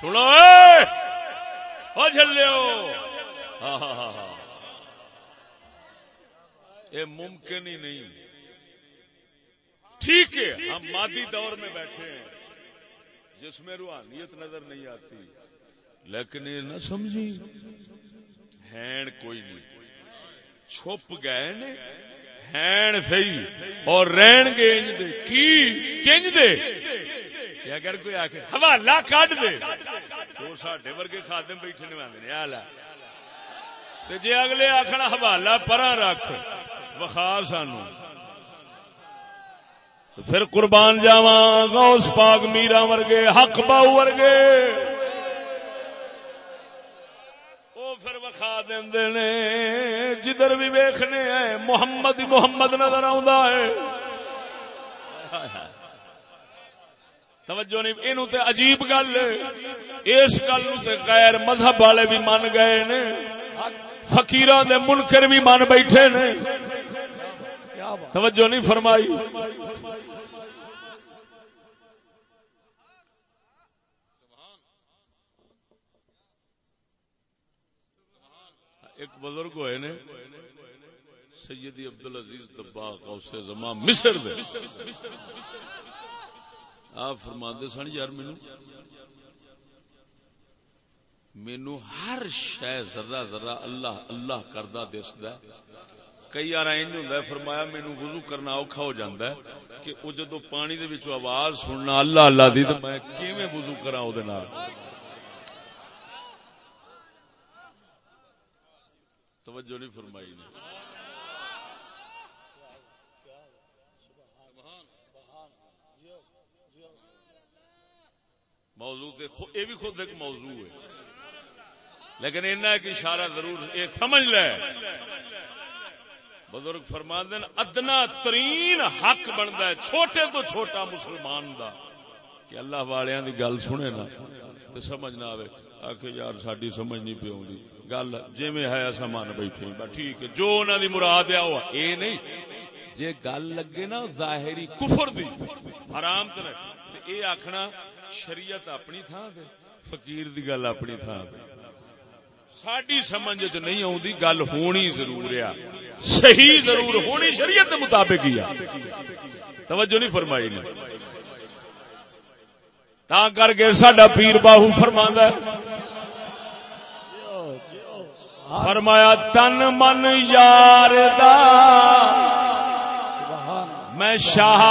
Speaker 1: سنو ہو جلو ہاں ہاں ہاں ہاں۔ یہ ممکن ہی نہیں۔ ٹھیک ہے، ہم مادی دور میں بیٹھے ہیں، جس میں روحانیت نظر نہیں آتی۔ لیکن یہ نہ سمجھی۔ ہین کوئی نہیں۔ چھپ گئے نے، ہین سی اور رہن گے انج دے۔ کی؟ کنج دے۔ کہ اگر کوئی آ کے حوالہ کڈ دے۔ تو سڈے ورگے خادم بیٹھے نے آدھے آ تے جے اگلے آخنا حوالہ پرا رکھ، وخا سانو۔ پھر قربان جاوا غوث پاک میرا ورگے، حق باؤ ورگے۔ وہ پھر وخا دے نے، جدھر بھی ویخنے ہیں محمد محمد نظر آ توجہ نہیں، اینو تے عجیب گل اس گل نو تے غیر مذہب والے بھی من گئے نے۔ فقیراں دے منکر بھی من بیٹھے نے۔ توجہ نہیں فرمائی۔ ایک بزرگ ہوئے نے، سیدی عبدالعزیز دباغ غوث زمان مصر دے۔ آپ فرما سن یار مینو مینو ہر شہ ذرا ذرا اللہ اللہ کردہ دسد کئی بار این ہوں فرمایا مینو وضو کرنا اوکھا ہو جاندہ ہے کہ وہ جدو پانی دے وچ آواز سننا اللہ اللہ دی تو میں کیویں وضو کرا او دے نال؟ توجہ نہیں فرمائی نے۔ موضوع یہ بھی خود ایک موضوع ہے۔ لیکن اینا ایک اشارہ ضرور یہ سمجھ لے۔ بزرگ فرما دین ادنا ترین حق بنتا ہے، چھوٹے تو چھوٹا مسلمان دا۔ کہ اللہ والوں کی گل سنے نا تو سمجھ نہ آئے آخ یار ساری سمجھ نہیں پی آؤں گل جی ہے ایسا من بیٹھے ٹھیک ہے، جو انہوں دی مراد آ یہ نہیں۔ جے گل لگے نا، ظاہری کفر دی، حرام تر یہ آخنا شریعت اپنی تھان دے، فقیر دی گل اپنی تھان دے۔ ساڈی سمجھ چ نہیں آتی گل ہونی ضرور ہے۔ صحیح ضرور ہونی شریعت کے مطابق ہی توجہ نہیں فرمائی نے۔ تا کر کے سڈا پیر باہو فرما فرمایا، تن من یار دا میں شاہ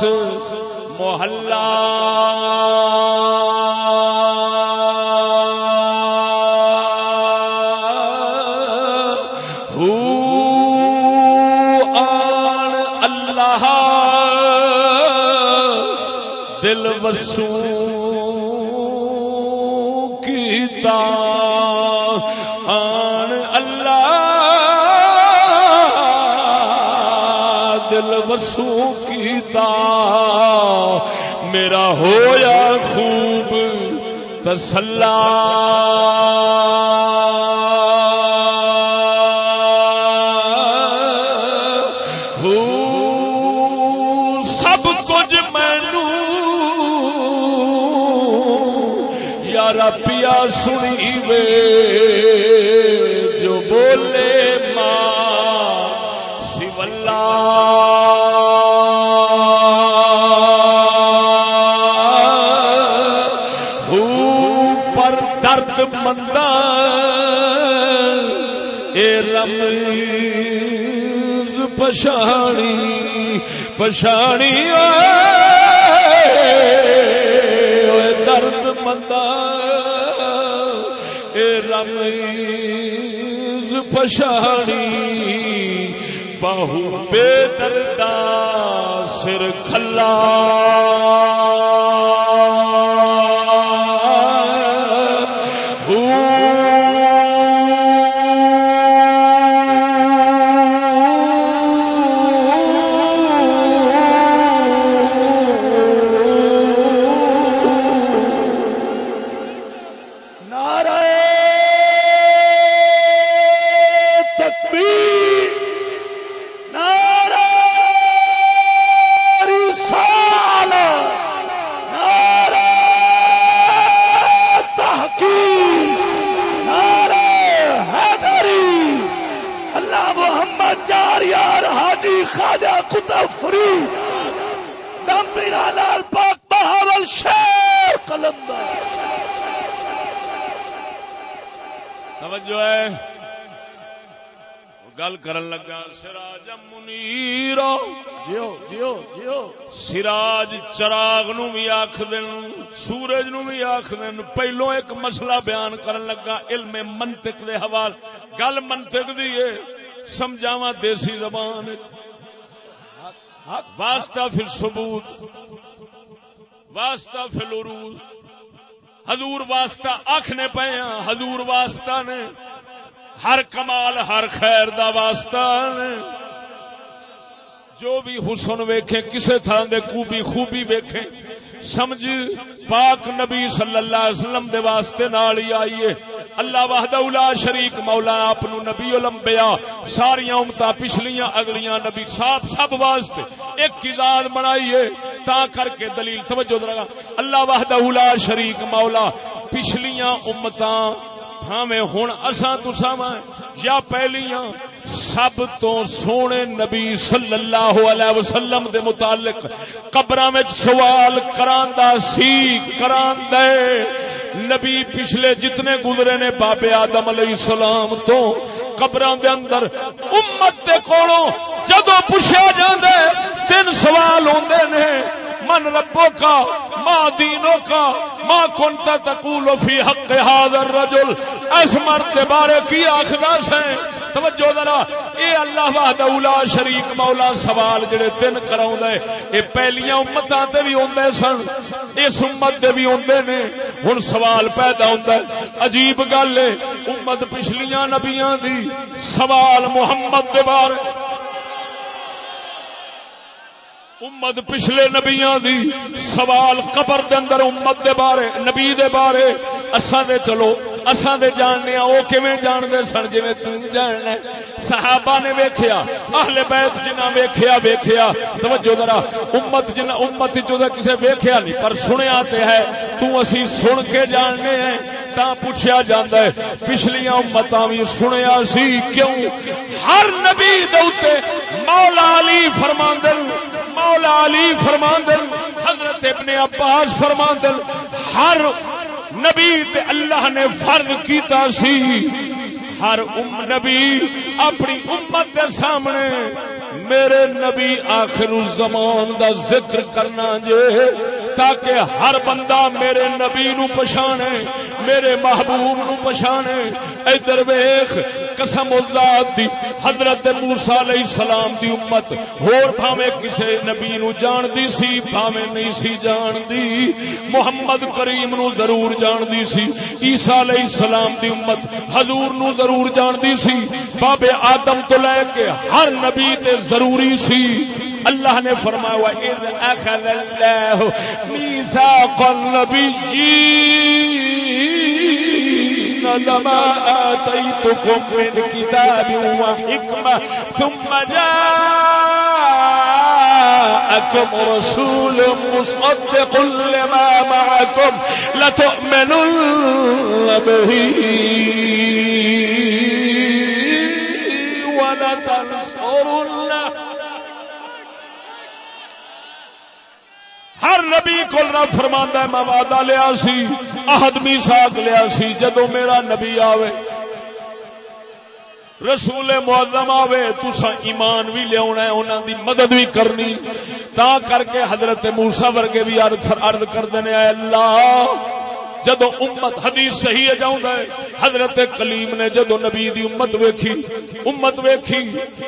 Speaker 1: خاص محلہ دل وسو کیتا۔ آن اللہ دل وسو میرا ہویا خوب تسلا۔ پشانی درد مندا اے رمز پشانی بہو بے دردا سر کھلا۔ گل کرن لگا سراج منیر
Speaker 2: جیو جیو جیو۔
Speaker 1: سراج چراغ نو بھی آخ دین سورج نو بھی آخ دین پہلو ایک مسئلہ بیان کرن لگا علم منطق دے حوال۔ گل منطق دی ہے سمجھاوا دیسی زبان۔ واسطہ پھر ثبوت واسطہ پھر العروض حضور واسطہ آخنے پے ہاں حضور واسطہ نے۔ ہر کمال، ہر خیر دا واسطہ نے۔ جو بھی حسن ویکھے، کسے تھان دے خوبی خوبی ویکھے۔ سمجھ، پاک نبی صلی اللہ علیہ وسلم دے واسطے نال ہی آئیے۔ اللہ وحدہ لا شریک مولا آپ نبی الانبیاء ساری امتا پچھلیاں، اگلیاں نبی صاحب سب واسطے ایک کتاب بنائیے تا کر کے دلیل توجہ درگا اللہ وحدہ لا شریک مولا، پچھلیاں امتاں بھاویں ہوں اصا تسا یا پہلیاں سب تو سونے نبی صلی اللہ علیہ وسلم دے متعلق قبر سوال کراندا سی کران دے نبی پچھلے جتنے گزرے نے بابے آدم علیہ السلام تو قبر دے اندر امت دے کولوں جدو پوچھا جاندے تین سوال ہوندے نے۔ من ربو کا، ماں دینوں کا، ماں کنتا تقول فی حق حاضر رجل اس مرد کے بارے کی آخر سے توجہ ذرا، اے اللہ وحدہ اولا شریک، مولا سوال جڑے تین کراؤں دے اے پہلیاں امتاں تے بھی ہوندے سن، اس امت دے بھی ہوندے نے۔ ہن سوال پیدا ہوندا ہے۔ عجیب گل ہے، امت پچھلیاں نبیاں دی سوال محمد دے بارے۔ امت پچھلے نبیاں دی سوال قبر دے اندر امت دے بارے، نبی دے بارے۔ اساں دے چلو، اساں دے جاننے او کیویں جان دے سن جویں تو جاننا صحابہ نے ویکھیا، اہل بیت جنہ ویکھیا ویکھیا۔ توجہ ذرا، امت جنہ، امت جو کسے ویکھیا نہیں، پر سنیا تے ہے تو اسی سن کے جاننے ہیں۔ تا پوچھا جاندا ہے۔ پچھلیاں امتاں وی سنیا سی، کیوں؟ ہر نبی دے اوتے مولا علی فرماندے مولا علی فرماندن حضرت ابن عباس فرماندن ہر نبی تے اللہ نے فرض کیتا سی۔ ہر ام نبی اپنی امت کے سامنے میرے نبی آخر الزمان دا ذکر کرنا جے، تاکہ ہر بندہ میرے نبی نو پچھانے میرے محبوب نو پچھانے ادھر ویخ قسم ذات دی، حضرت موسی علیہ السلام دی امت۔ ہور بھاوے کسے نبی نو جان دی سی بھاوے نہیں سی جان دی محمد کریم نو ضرور جان دی سی، عیسی علیہ السلام دی امت حضور نو ضرور جان دی سی۔ باب آدم تو لے کے ہر نبی تے ضروری سی۔ اللہ نے فرمایا اذ اخذ اللہ میثاق النبیین لما آتيتكم من كتاب وحكمة ثم جاءكم رسول مصدق لما معكم لتؤمنن به ہر نبی کو رب فرما ہے، میں وعدہ لیا سی آدمی ساگ لیا سی جدو میرا نبی آوے، رسول معظم آوے تسا ایمان بھی لیا انہوں دی مدد بھی کرنی۔ تا کر کے حضرت موسا ورگے بھی ارد کر دینے اللہ جدو امت حدیث صحیح جاؤں ہے حضرت کلیم نے جدو نبی دی امت ویکھی امت ویکھی،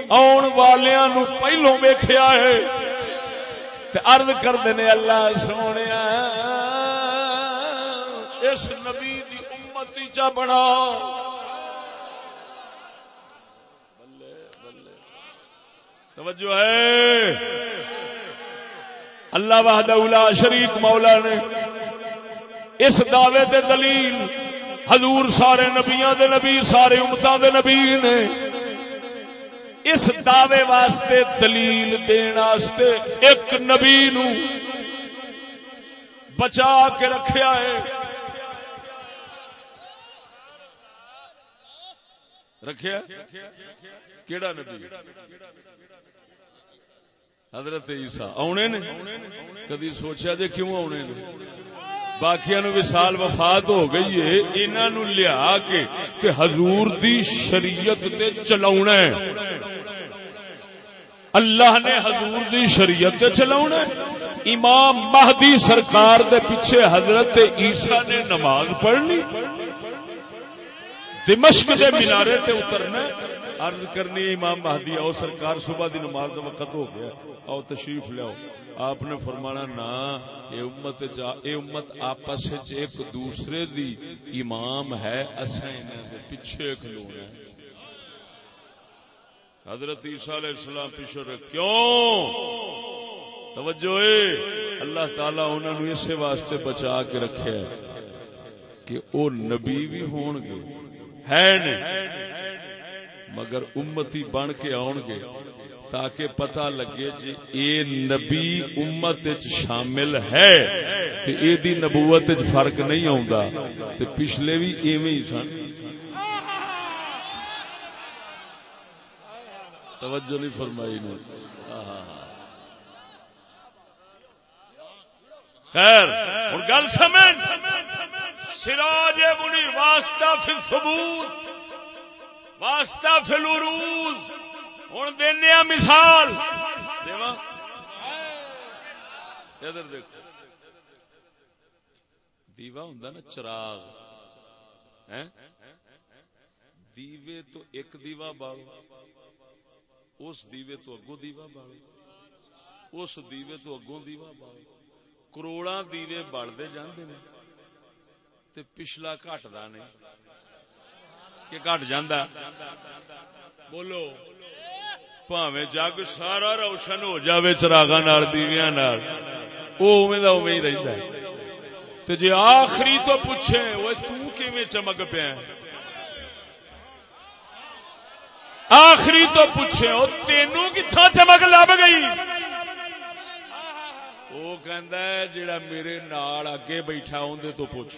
Speaker 1: آن والیاں نو پہلو ویکھیا ہے، تے عرض کر دینے اللہ سونے، اس نبی دی امت چا بنا۔ توجہ ہے۔ اللہ وحدہ اولا شریک مولا نے اس دعوے دے دلیل حضور سارے نبیاں دے نبی، سارے امتاں دے نبی نے اس دعوے واسطے دلیل دین واسطے ایک نبی نو بچا کے رکھیا ہے۔ رکھیا؟ کیڑا نبی؟ حضرت عیسیٰ آنے نے؟ کدی سوچا جے کیوں آنے نے؟ باقی نو وسال وفات ہو گئی ہے انہوں نو لیا کے تے حضور دی شریعت تے چلاونا ہے۔ اللہ نے حضور دی شریعت تے چلاونا ہے۔ امام مہدی سرکار دے پیچھے حضرت عیسیٰ نے نماز پڑھنی۔ دمشق دے مینارے تے اترنا عرض کرنی امام مہدی، آؤ سرکار صبح دی نماز دا وقت ہو گیا۔ آؤ تشریف لیاؤ۔ آپ نے فرمانا نا، اے امت جا، اے امت آپس ایک دوسرے دی امام ہے پیچھے کھلونا حضرت عیسیٰ علیہ السلام پیچھے کیوں؟ توجہ اے، اللہ تعالی انہوں نے اسے واسطے بچا کے رکھے کہ او نبی بھی ہون گے۔ ہے مگر امتی بن کے آن گے۔ تاکہ پتہ لگے جی اے نبی امت شامل ہے تے اے دی نبوت فرق نہیں آوندا تے پچھلے بھی ایویں ہی سن۔ توجہ نہیں فرمائی نے۔ خیر، ہن گل سمجھ۔ سراج منیر واسطہ فی الثبوت، واسطہ فی العروض ہوں دینا مثال. ادھر دیکھو. دیوا ہوں نا چراغ. دیوے تو ایک دیوا بالو اس دیوے تو اگو دیوا بالو اس دیوے تو اگوں دیوا بالو کروڑا دیوے بڑھتے جاندے نے تے پچھلا کٹدا نہیں. کہ کٹ جاندہ بولو. پاوے جگ سارا روشن ہو جائے چراغا دیویا جی آخری تو پوچھے وہ چمک پیا آخری تو پوچھے وہ تینو کتوں چمک لب گئی وہ جڑا میرے نال اگے بیٹھا اندر تو پوچھ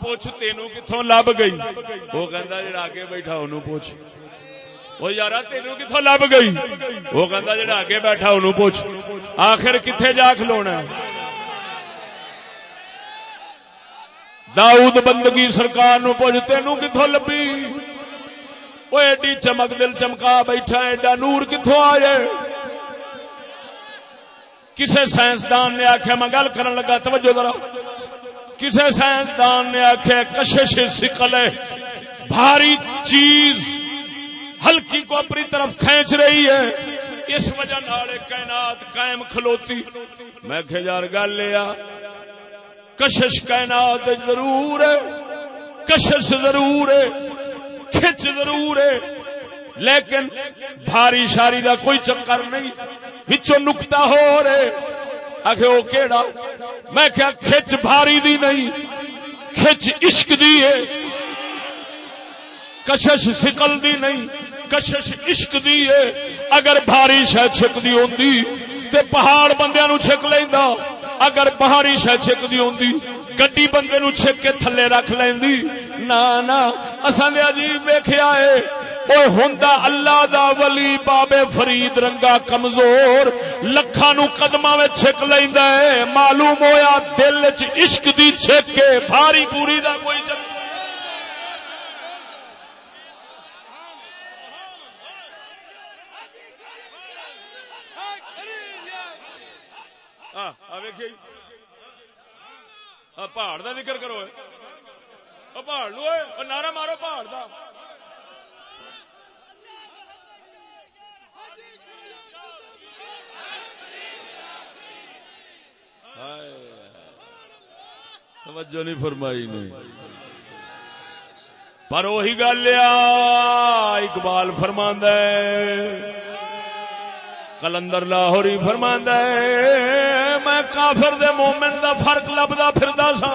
Speaker 1: پوچھ تینو کتوں لب گئی وہ کہندا جڑا اگے بیٹھا انہوں پوچھ وہ یار تینو کتوں لب گئی؟ وہ کہندا جڑا اگے بیٹھا انہوں پوچھ، آخر کتنے جا کھلونا داؤد بندگی سرکار نو پوچھ تینو کتوں لبی وہ ایڈی چمک دل چمکا بیٹھا ایڈا نور کتوں آئے کسے سائنسدان نے آخیا میں گل کرن لگا، توجہ ذرا۔ کسے سائنسدان نے آخیا کشش سکل ہے بھاری چیز ہلکی کو اپنی طرف کھینچ رہی ہے۔ اس وجہ نالے کائنات قائم کھلوتی۔ میں کہ یار، گل لیا کشش کائنات ضرور ہے۔ کشش ضرور ہے۔ کھچ ضرور ہے۔ لیکن بھاری شاری دا کوئی چکر نہیں۔ بچوں نکتا ہو رہے۔ آخ وہ کہڑا میں کیا کھچ بھاری دی نہیں، کھچ عشق دی ہے۔ کشش سکل دی نہیں۔ کشش عشق دی ہے۔ اگر بھاری شہ چھک دی ہوندی تے پہاڑ بندیاں نو چھک لیندا، اگر پہاڑی شہ چھک دی ہوندی، گڈی بندے نو چھک کے تھلے رکھ لیندی نا نا، اساں دے عجیب ویکھیا ہے۔ ہوندا اللہ دا ولی بابے فرید رنگا کمزور، لکھاں نو قدماں وچ چھک لیندا ہے۔ معلوم ہویا دل وچ عشق دی چھک کے بھاری پوری دا کوئی چکر جی۔ پہاڑ کا ذکر کرو۔ پہاڑ لو نعرہ مارو پہاڑ کا توجہ نہیں فرمائی نہیں پر وہی گل اقبال فرماند کلندر لاہوری فرماند میں کافر دے مومن دا فرق لبدا پھردا سا۔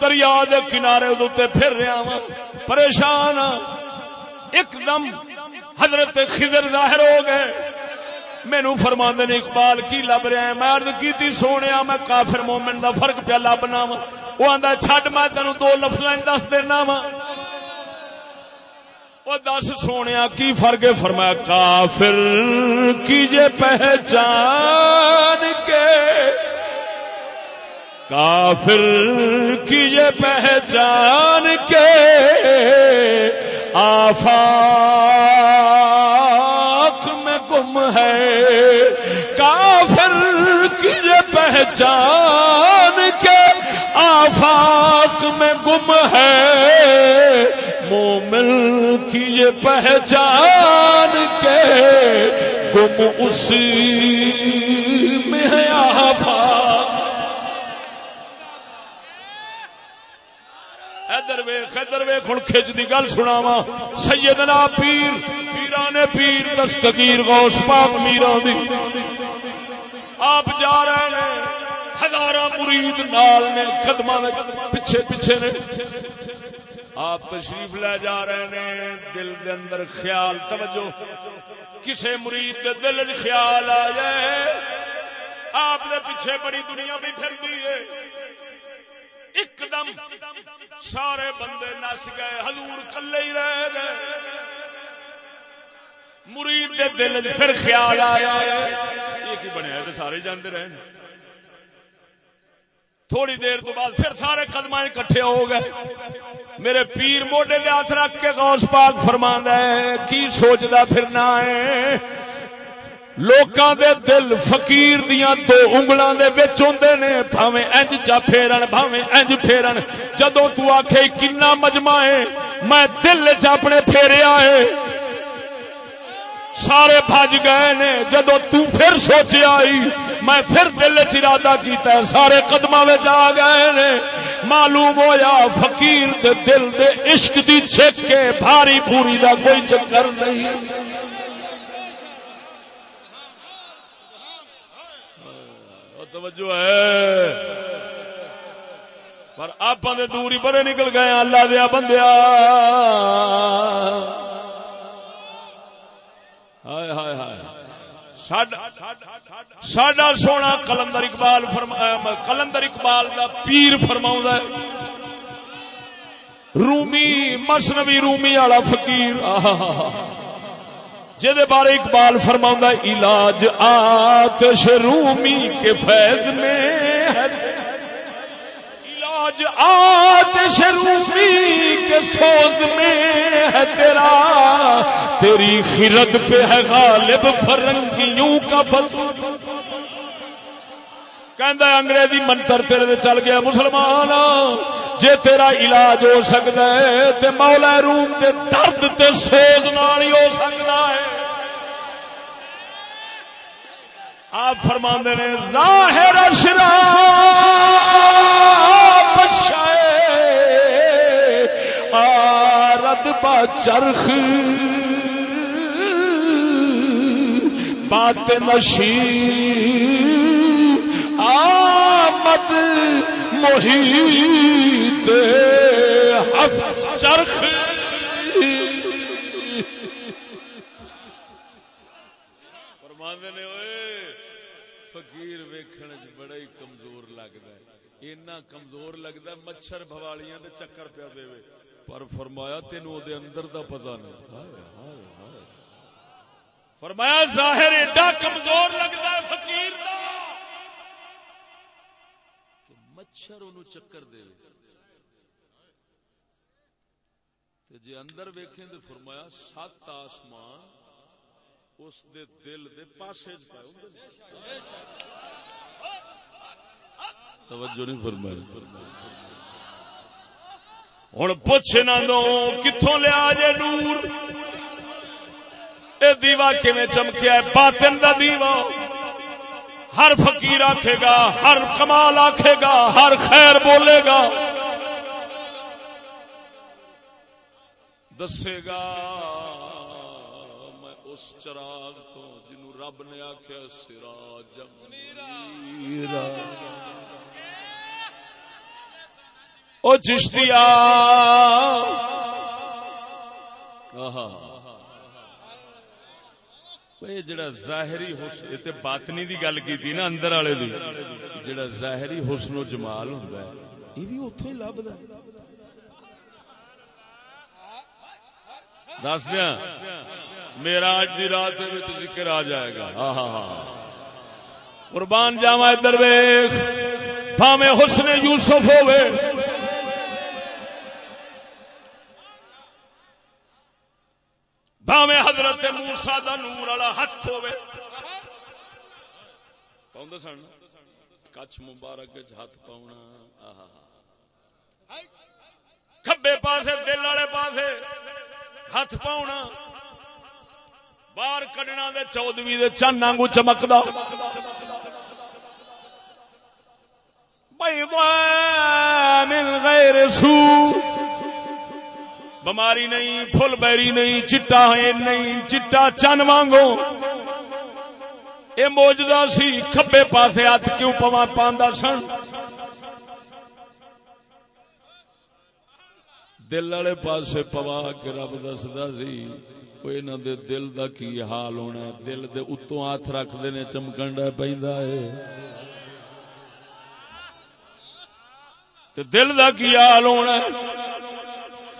Speaker 1: دریا دے کنارے دے پھر رہا وا پریشان ایک دم حضرت خضر ظاہر ہو گئے۔ مینو فرما نے، اقبال، کی لب رہا ہے؟ میں ارد کی سونے میں کافر مومن دا فرق پیا لبنا وا وہ آدھا چڈ میں تینوں دو لفظ دس دینا وا۔ وہ دس سونے کی فرق فرمایا، کافر کی پہچان کے۔ کافر کی پہچان کے۔ آفاق میں گم ہے۔ کافر کی پہچان کے۔ آفاق میں گم ہے۔ مومن کی یہ پہچان کے گم اسی میں ہے آفاق ادر ویخ ادر ویخ ہوں کھچ دی گل سناوا سیدنا پیر، پیران پیر، دستگیر غوث پاک میرا دی۔ آپ جا رہے ہیں ہزار مرید نال نے قدم پیچھے پیچھے نے۔ آپ تشریف لے جا رہے ہیں دل دے اندر خیال، توجہ۔ کسے مرید دے دل خیال آ جائے، آپ دے پیچھے بڑی دنیا بھی پھر دی ہے۔ ایک دم سارے بندے نس گئے، حضور کلے ہی رہ گئے۔ مرید دے دل پھر خیال آیا۔ یہ کی بنیا تو سارے جانتے رہے تھوڑی دیر تو بعد پھر سارے قدم کٹھے ہو گئے۔ میرے پیر موڈے دے ہاتھ رکھ کے غوث پاک فرما ہے، کی سوچتا پھرنا ہے۔ لوکاں دے دل فقیر دیاں دو انگلاں دے وچ ہوندے نے، بھاویں انج چا پھیرن، بھاویں انج پھیرن۔ جدوں تو آکھے کنا مجمع ہے، میں دل وچ اپنے پھیریا ہے۔ سارے بج گئے نے جدو پھر سوچیا میں پھر دل چرادہ کیتا ہے، سارے قدم آ گئے نے۔ معلوم ہویا فقیر دے دل دے عشق دی چھک کے بھاری پوری دا کوئی چکر نہیں۔ توجہ ہے۔ پر آپ دور ہی بڑے نکل گئے اللہ دیا بندیا ہائے ہائے ہائے۔ ساڈا سونا کلندر اقبال کلندر اقبال دا پیر فرما رومی مسنوی رومی والا فکیر جہد بارے اقبال فرما علاج آتش رومی کے فیض میں علاج آتش رومی کے سوز میں ہے تیرا، تیری خرد پہ ہے غالب فرنگیوں کا فصل کہ انگریزی منتر تیرے دے چل گیا مسلمان، جے تیرا علاج ہو سکتا ہے، تے مولا روم دے درد تے سوز نال ہی ہو سکتا ہے۔ آپ فرما نے، ظاہر اشرا آرد با چرخ، بات نشی آمد محیط چرخ۔ نے فقیر ویکھن بڑا ہی کمزور لگتا ہے۔ اینا کمزور لگتا ہے، مچھر بوالیاں دے چکر پیا دے پر فرمایا تینوں دے اندر دا پتہ نہیں۔ ہائے ہائے ہائے۔ فرمایا ظاہر ایڈا کمزور لگتا ہے فقیر دا۔ کہ مچھر انہوں چکر دے۔ تے جے اندر ویکھیں تے فرمایا سات آسمان اس دے دل دے پاسے چ پائے توجہ نہیں فرمائی۔ ہوں پوچھ نہ دو کتوں لیا جے نور؟ اے دیوا کیویں چمکیا ہے؟ باطن دا دیوا۔ ہر فقیر آکھے گا، ہر کمال آکھے گا، ہر خیر بولے گا۔ دسے گا، میں اس چراغ تو جنو رب نے آخیا سرا جمنیرا او چشتیا یہ جڑا ظاہری حسن یہ تے باطنی دی گل کی نا اندر والے دی۔ جڑا ظاہری حسن و جمال ہوندا ہے، یہ بھی اتوں ہی لبدا ہے۔ دس دیا میرا اج دی رات ذکر آ جائے گا۔ ہاں ہاں ہاں قربان جاوا ادھر ویخ پاوے حسن یوسف ہوے پاوے حضرت موسا دا نور والا ہاتھ ہوے پاؤں سن کچھ مبارک ہاتھ پاؤنا کھبے پاسے، دل والے پاسے ہاتھ پاؤنا باہر کڈنا دے چودوی دے چند آنگو چمکدا۔ من غیر سو۔ بماری نہیں فل بیری نہیں، چٹا ہے نہیں، چٹا چن وانگو۔ اے موجدہ سی، کھبے پاسے ہاتھ کیوں پوا پاندا سن؟ دل والے پاسے پوا کے رب دسدا سی کوئی نہ دے دل دا کی حال ہونا ہے؟ دل دے اتوں ہاتھ رکھ دینے چمکنڈا پیندا ہے۔ تے دل دا کی حال ہونا ہے؟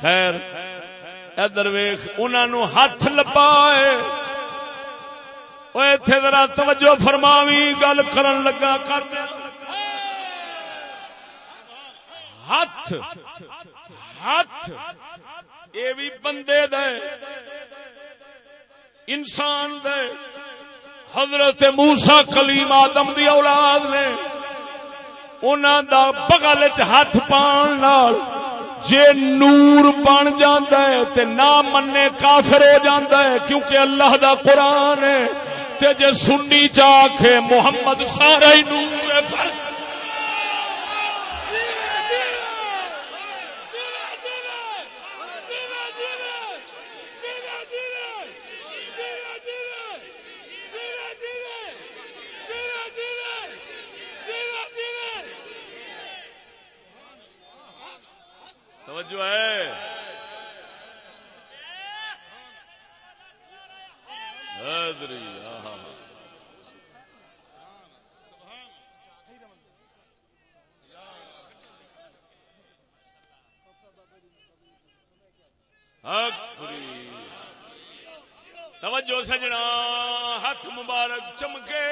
Speaker 1: خیر ادھر ویخ انہوں ہاتھ لپائے۔ اتے ذرا توجہ فرماوی، گل کرن لگا، کر ہاتھ ہاتھ یہ بھی بندے دے، انسان دے۔ حضرت موسا کلیم آدم دی اولاد نے انہوں دا بغل چ ہاتھ پان نال جے نور بن جاندا ہے تے نہ مننے کافر ہو جاندا ہے کیونکہ اللہ دا قرآن ہے تے جے سنی چاکھے محمد سارا ہی نور ہے۔ فرق توجہ ہے حیدری آہا توجہ سجنا ہاتھ مبارک چمکے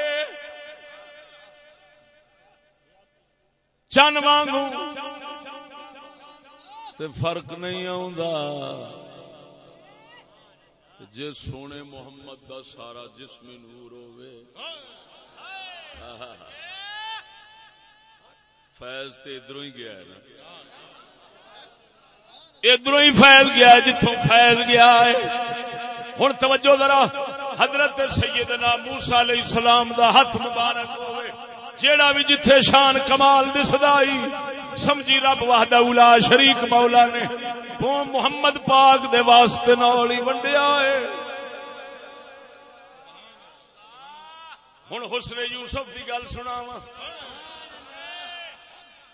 Speaker 1: وانگو. تے فرق نہیں آندا جے سونے محمد دا سارا جسم نور ہوئے فیض تے ادھروں ہی گیا ہے نا۔ ادھروں ہی فیض گیا ہے جتوں فیض گیا ہے۔ ہن توجہ ذرا، حضرت سیدنا موسیٰ علیہ السلام دا ہاتھ مبارک ہوئے جیڑا بھی جتھے شان کمال دسدائی سمجھی رب وحدہ اولا شریک مولا نے۔ وہ محمد پاک دے واسطے نال ہی ونڈیا ہے۔ ہن حسن یوسف دی گل سناواں۔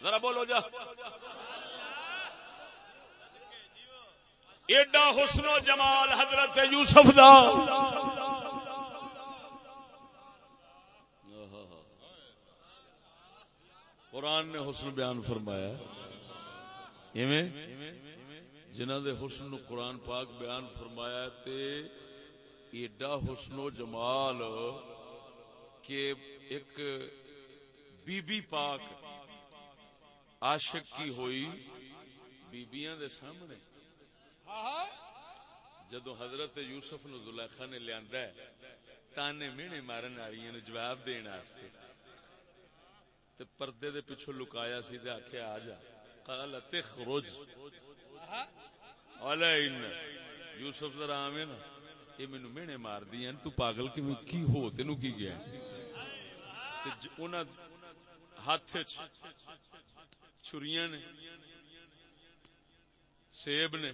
Speaker 1: ذرا بولو جا۔ ایڈا حسن و جمال حضرت یوسف دا۔ قرآن نے حسن بیان فرمایا جنہ دے حسن نو قرآن پاک بیان فرمایا تے ایڈا حسن و جمال کہ ایک بی بی پاک عاشق کی ہوئی بیبیاں دے سامنے۔ جدو حضرت یوسف نو زلیخا نے لیا تانے مینے مارن والی نے جواب دین واسطے تے پردے دے پیچھو لکایا سی تے آخیا آ جا۔ قال تخرج۔ علیہ یوسف ذرا آویں نا۔ یہ مینو مینے مار دی تو پاگل کی کی ہو؟ تینو کی گیا ہاتھ چھریاں نے۔ سیب نے۔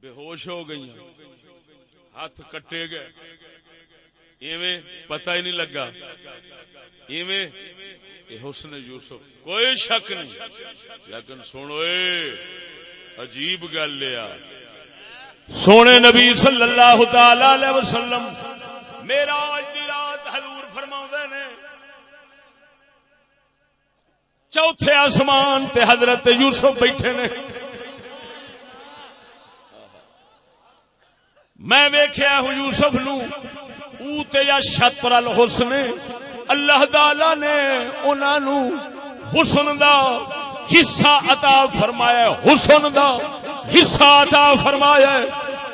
Speaker 1: بے ہوش ہو گئی ہاتھ کٹے گئے۔ ایویں پتہ ہی نہیں لگا۔ ایویں حسن یوسف، کوئی شک نہیں۔ لیکن سنو عجیب گل لیا سونے نبی صلی اللہ تعالی وسلم، میرا رات حضور فرما نے، چوتھے آسمان تے حضرت یوسف بیٹھے نے۔ میں ویخیا ہوں یوسف نو اوتے یا شطر الحسن، اللہ تعالی نے انہوں حسن دا حصہ عطا فرمایا حسن دا حصہ عطا فرمایا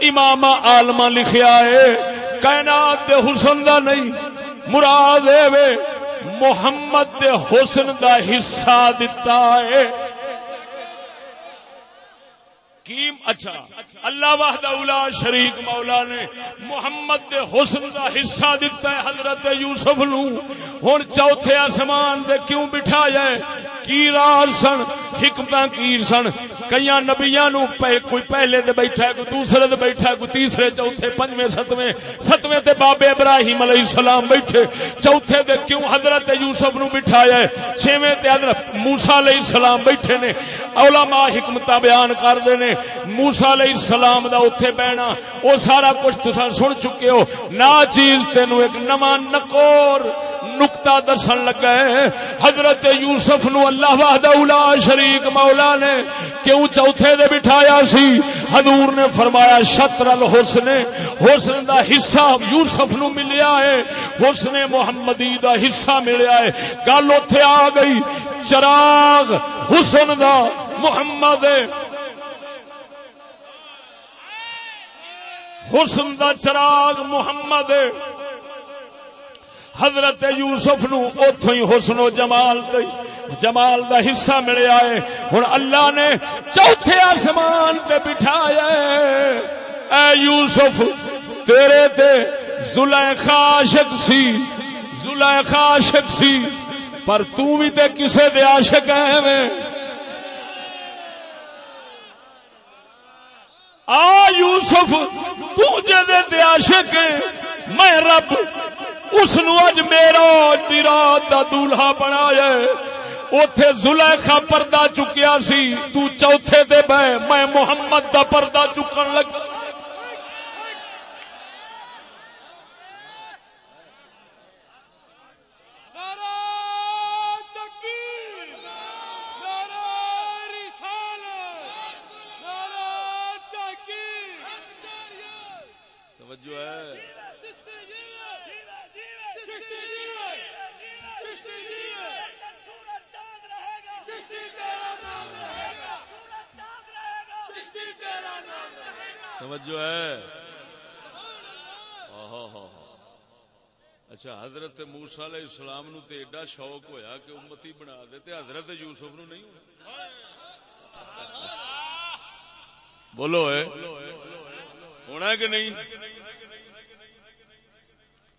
Speaker 1: امام عالمہ لکھیا ہے، کائنات دے حسن دا نہیں، مراد ہے محمد دے حسن دا حصہ دتا ہے۔ حکیم اچھا اللہ وحد اولا شریک مولا نے محمد دے حسن دا حصہ دیتا ہے حضرت یوسف نو۔ ہن چوتھے آسمان دے کیوں بٹھا جائے کی راز سن حکمت کی سن۔ کئی نبیاں نو پہ کوئی پہلے دے بیٹھا ہے، کوئی دوسرے دے بیٹھا ہے، کوئی تیسرے، چوتھے، پنجویں، ستویں۔ ستویں تے بابے ابراہیم علیہ السلام بیٹھے۔ چوتھے دے کیوں حضرت یوسف نو بٹھایا ہے؟ چھویں تے حضرت موسی علیہ السلام بیٹھے نے۔ علماء حکمت بیان کر دے نے۔ موسا علیہ السلام دا اتے بہنا وہ سارا کچھ تسا سن چکے ہو۔ نہ چیز تینو ایک نواں نکور نکتا دسن لگا ہے۔ حضرت یوسف نو اللہ وحدہ اولا شریک مولا نے کیوں چوتھے دے بٹھایا سی؟ حضور نے فرمایا، شطر الحسن۔ حسن دا حصہ یوسف نو ملیا ہے۔ حسن محمدی دا حصہ ملیا ہے۔ گل اوتھے آ گئی۔ چراغ حسن دا، محمد۔ حسن دا چراغ محمد حضرت یوسف نو اتو ہی حسن و جمال دے جمال دا حصہ ملیا ہے۔ ہوں اللہ نے چوتھے آسمان پہ بٹھایا اے یوسف، تیرے تے زلیخا عاشق سی۔ زلیخا عاشق سی۔ پر تو بھی تے کسے دے عاشق ہے میں۔ آ یوسف تجے دیا شک میں رب، اس اج میرا رات دا دولہا بنایا اوتھے زلیخا پردہ چکیا سی، تو چوتھے دے بہ میں محمد دا پردہ چکن لگا توجہ ہے۔ اچھا حضرت موسا علیہ السلام نو تے ایڈا شوق ہویا کہ امتی بنا دے تے حضرت یوسف نو نہیں بولو ہے ہونا کہ نہیں؟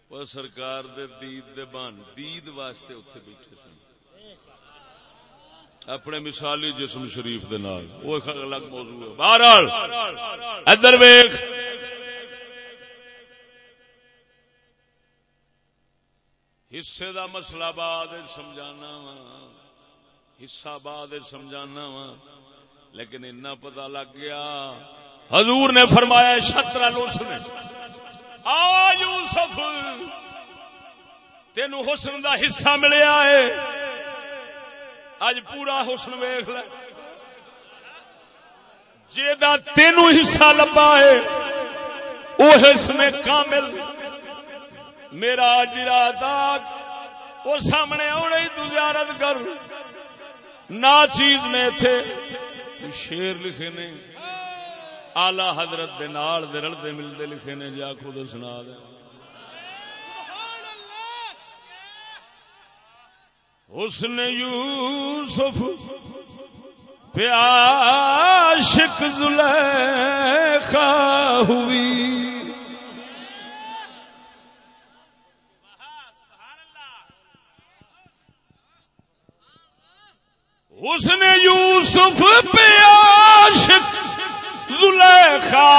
Speaker 1: وہ سرکار دے دید دے بان، دید واسطے اتنے بیٹھے سن۔ اپنے مثالی جسم شریف دے نال۔ وہ ایک الگ موضوع ہے۔ بہرحال، ادھر ویخ حصے دا مسئلہ بعد سمجھانا وا۔ حصہ بعد سمجھانا وا۔ لیکن اتنا پتا لگ گیا۔ حضور نے فرمایا شطر نے آ یوسف تین حسن دا حصہ ملیا ہے۔ اج پورا حسن ویخ جا تینو حصہ لبا ہے وہ حص میں کامل۔ میرا جرا داغ وہ سامنے آنے تو زیارت کر۔ نہ چیز نے تھے۔ شیر لکھے نے۔ آلہ حضرت دے نال دے رلدے ملدے لکھے نے، جا خود سنا دے۔ حسن یوسف پیاشک زلیخا ہوئی۔ حسن یوسف پیاشک زلیخا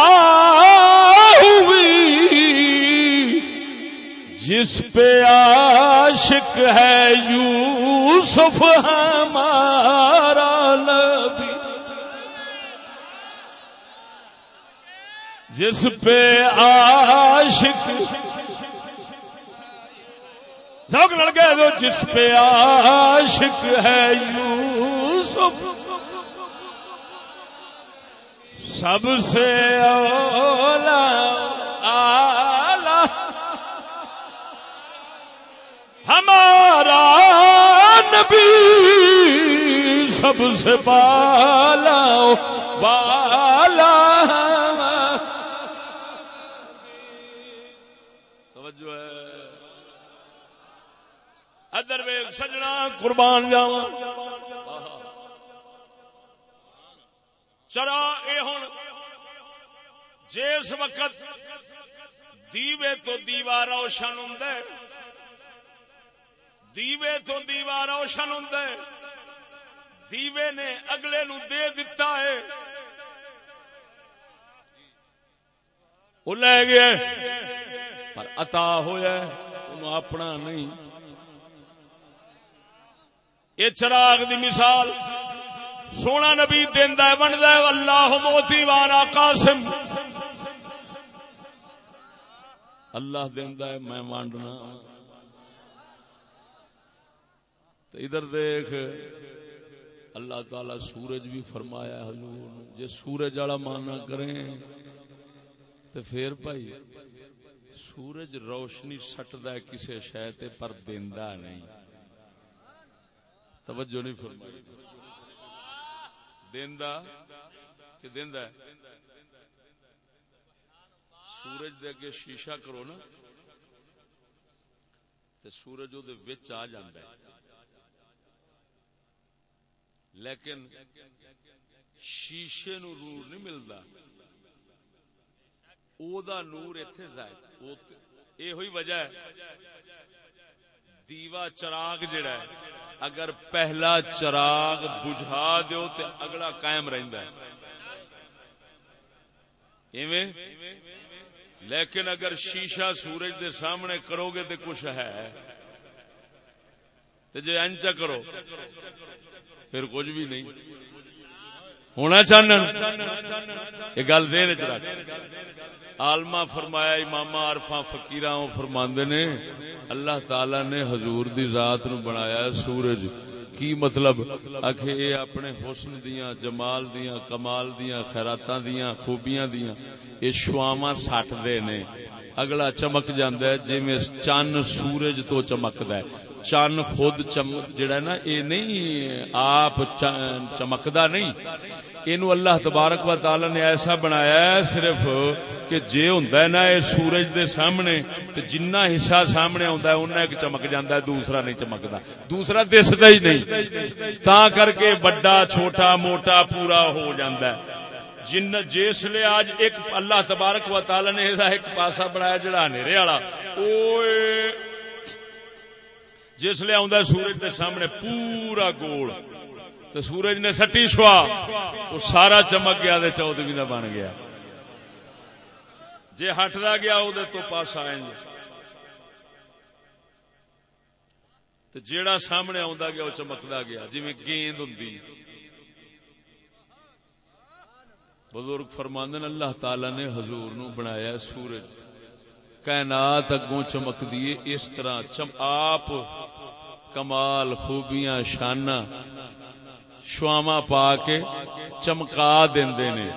Speaker 1: جس پہ عاشق ہے یوسف ہمارا نبی۔ جس پہ عاشق ذوق لڑ گئے دو جس پہ عاشق ہے یوسف۔ سب سے اولا آ ہمارا نبی سب سے بالا بالا توجہ ہے۔ ادر ویگ سجنا، قربان جاوا چرا یہ ہوں جس وقت دیوے تو دیوار روشن ہوں دیوے تو دیوا روشن ہوں دیوے نے اگلے نو دے دتا ہے۔ وہ لے گیا پر اتا ہوا اپنا نہیں۔ یہ چراغ دی مثال۔ سونا نبی دینا بنتا ہے، اللہ موتی والا قاسم۔ اللہ دینا ہے، میں وانڈنا۔ تو ادھر دیکھ، اللہ تعالی سورج بھی فرمایا حضور جی سورج والا مانا کریں تو پھر بھائی، سورج روشنی سٹد کسی شہ پر دینا نہیں۔ توجہ نہیں فرمائی۔ دینا کہ دینا سورج دے اگے شیشہ کرو نا تو سورج وہ آ جائے لیکن شیشے نو نور نہیں ملتا او دا نور اتے زائد۔ یہ ہوئی وجہ ہے۔ دیوا چراغ جڑا ہے۔ اگر پہلا چراغ بجھا دیو تے اگلا قائم رہندا ہے۔ ایویں؟ لیکن اگر شیشہ سورج دے سامنے کرو گے تو کچھ ہے۔ جی انچا کرو۔ پھر کچھ بھی نہیں۔ ہونا چاہنا یہ گل دین آلما فرمایا امام عرفا فکیر فرماندے نے، اللہ تعالی نے حضور دی ذات نو بنایا سورج۔ کی مطلب؟ آخ یہ اپنے حسن دیاں، جمال دیاں، کمال دیاں، خیراتاں دیاں، خوبیاں دیاں، یہ شواما سٹ دے نے۔ اگلا چمک جاندہ ہے جی میں چان سورج تو چمکدا ہے۔ چن خود چمک جڑا نا، اے نہیں، آپ چمکدا نہیں۔ اینو اللہ تبارک و تعالی نے ایسا بنایا ہے صرف کہ جے ہوندا ہے نا، اے سورج دے سامنے، تے جنہ حصہ سامنے ہوندا ہے اونہ ایک چمک جاندا ہے، دوسرا نہیں چمکدا دوسرا دسدا ہی نہیں۔ تا کر کے بڑا، چھوٹا، موٹا، پورا ہو جاندا ہے۔ جن جس لے آج ایک اللہ تبارک و تعالی نے ایک پاسا بنایا جڑا نیرے والا۔ اوئے۔ جس لے آ سورج دے سامنے پورا گول۔ تو سورج نے سٹی سوا وہ سارا چمک گیا چودویں کا بن گیا۔ جی ہٹتا گیا وہ تو پاس آئے تو جیڑا سامنے آ گیا، وہ چمکتا گیا۔ جی گیند ہوں بزرگ فرماندن، اللہ تعالی نے حضور نو بنایا سورج۔ کائنات اگوں چمک دیے اس طرح چم، آپ کمال، خوبیاں شانہ شواما پا کے چمکا دے نے۔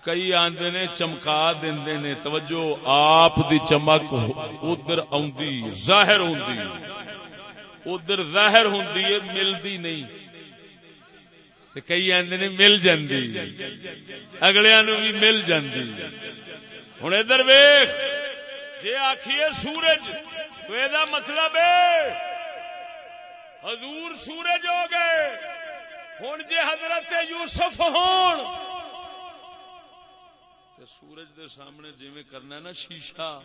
Speaker 1: کئی آندے نے چمکا دے نے۔ توجہ، آپ دی چمک ادھر آدھی ظاہر ہوندی۔ ادھر ظاہر ہوندی ہے، ملدی نہیں۔ کئی آدھے نے مل جاندی۔ اگلے نو بھی مل جاندی۔ ہوں ادھر ویخ جی آخیے سورج، تو یہ مطلب ہے حضور سورج ہو گئے۔ ہوں جی حضرت یوسف ہون سورج دے سامنے جی کرنا نا شیشہ،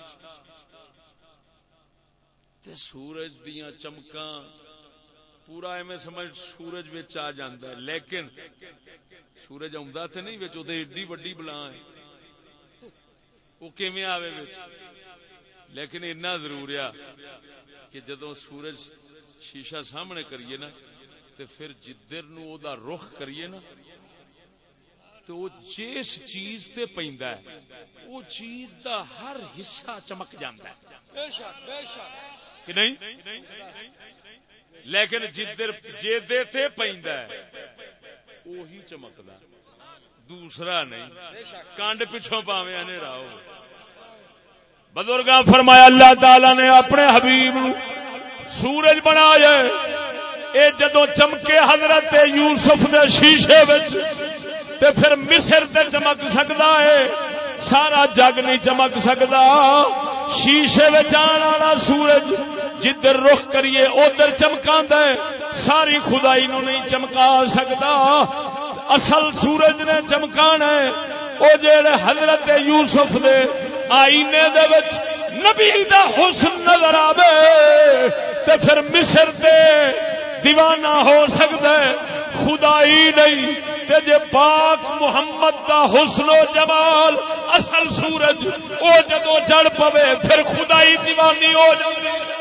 Speaker 1: تے سورج دیا چمکاں۔ پورا ایویں سمجھ سورج آ جاندہ ہے لیکن سورج تے نہیں ایڈی وڈی بلا ہے وہ کیویں آوے لیکن اتنا ضرور ہے کہ جدو سورج شیشہ سامنے کریے نا تے پھر جدر نو او دا رخ کریے نا تو جس چیز تے پیندا ہے وہ چیز دا ہر حصہ چمک جاندا ہے۔ بے شک بے شک۔ کہ نہیں؟ لیکن جدھر جیدے تے پیندا ہے وہی چمکدا دوسرا نہیں کانڈ پچھوں پاویں انے راو بزرگاں فرمایا، اللہ تعالی نے اپنے حبیب نو سورج بنایا اے جدو چمکے حضرت یوسف دے شیشے وچ، تے پھر مصر تے چمک سکتا ہے۔ سارا جگ نہیں چمک سکتا شیشے آن والا سورج جدھر رخ کریے، ادھر چمکا ہے۔ ساری خدائی نو نہیں چمکا سکتا۔ اصل سورج نے چمکان ہے۔ وہ جڑے حضرت یوسف دے آئینے دے وچ نبی دا حسن نظر آوے، تے پھر مصر تے دیوانہ ہو سکتا ہے۔ خدائی نہیں تے جے پاک محمد دا حسن و جمال، اصل سورج، او جدو چڑھ پوے، پھر خدائی دیوانی ہو جائے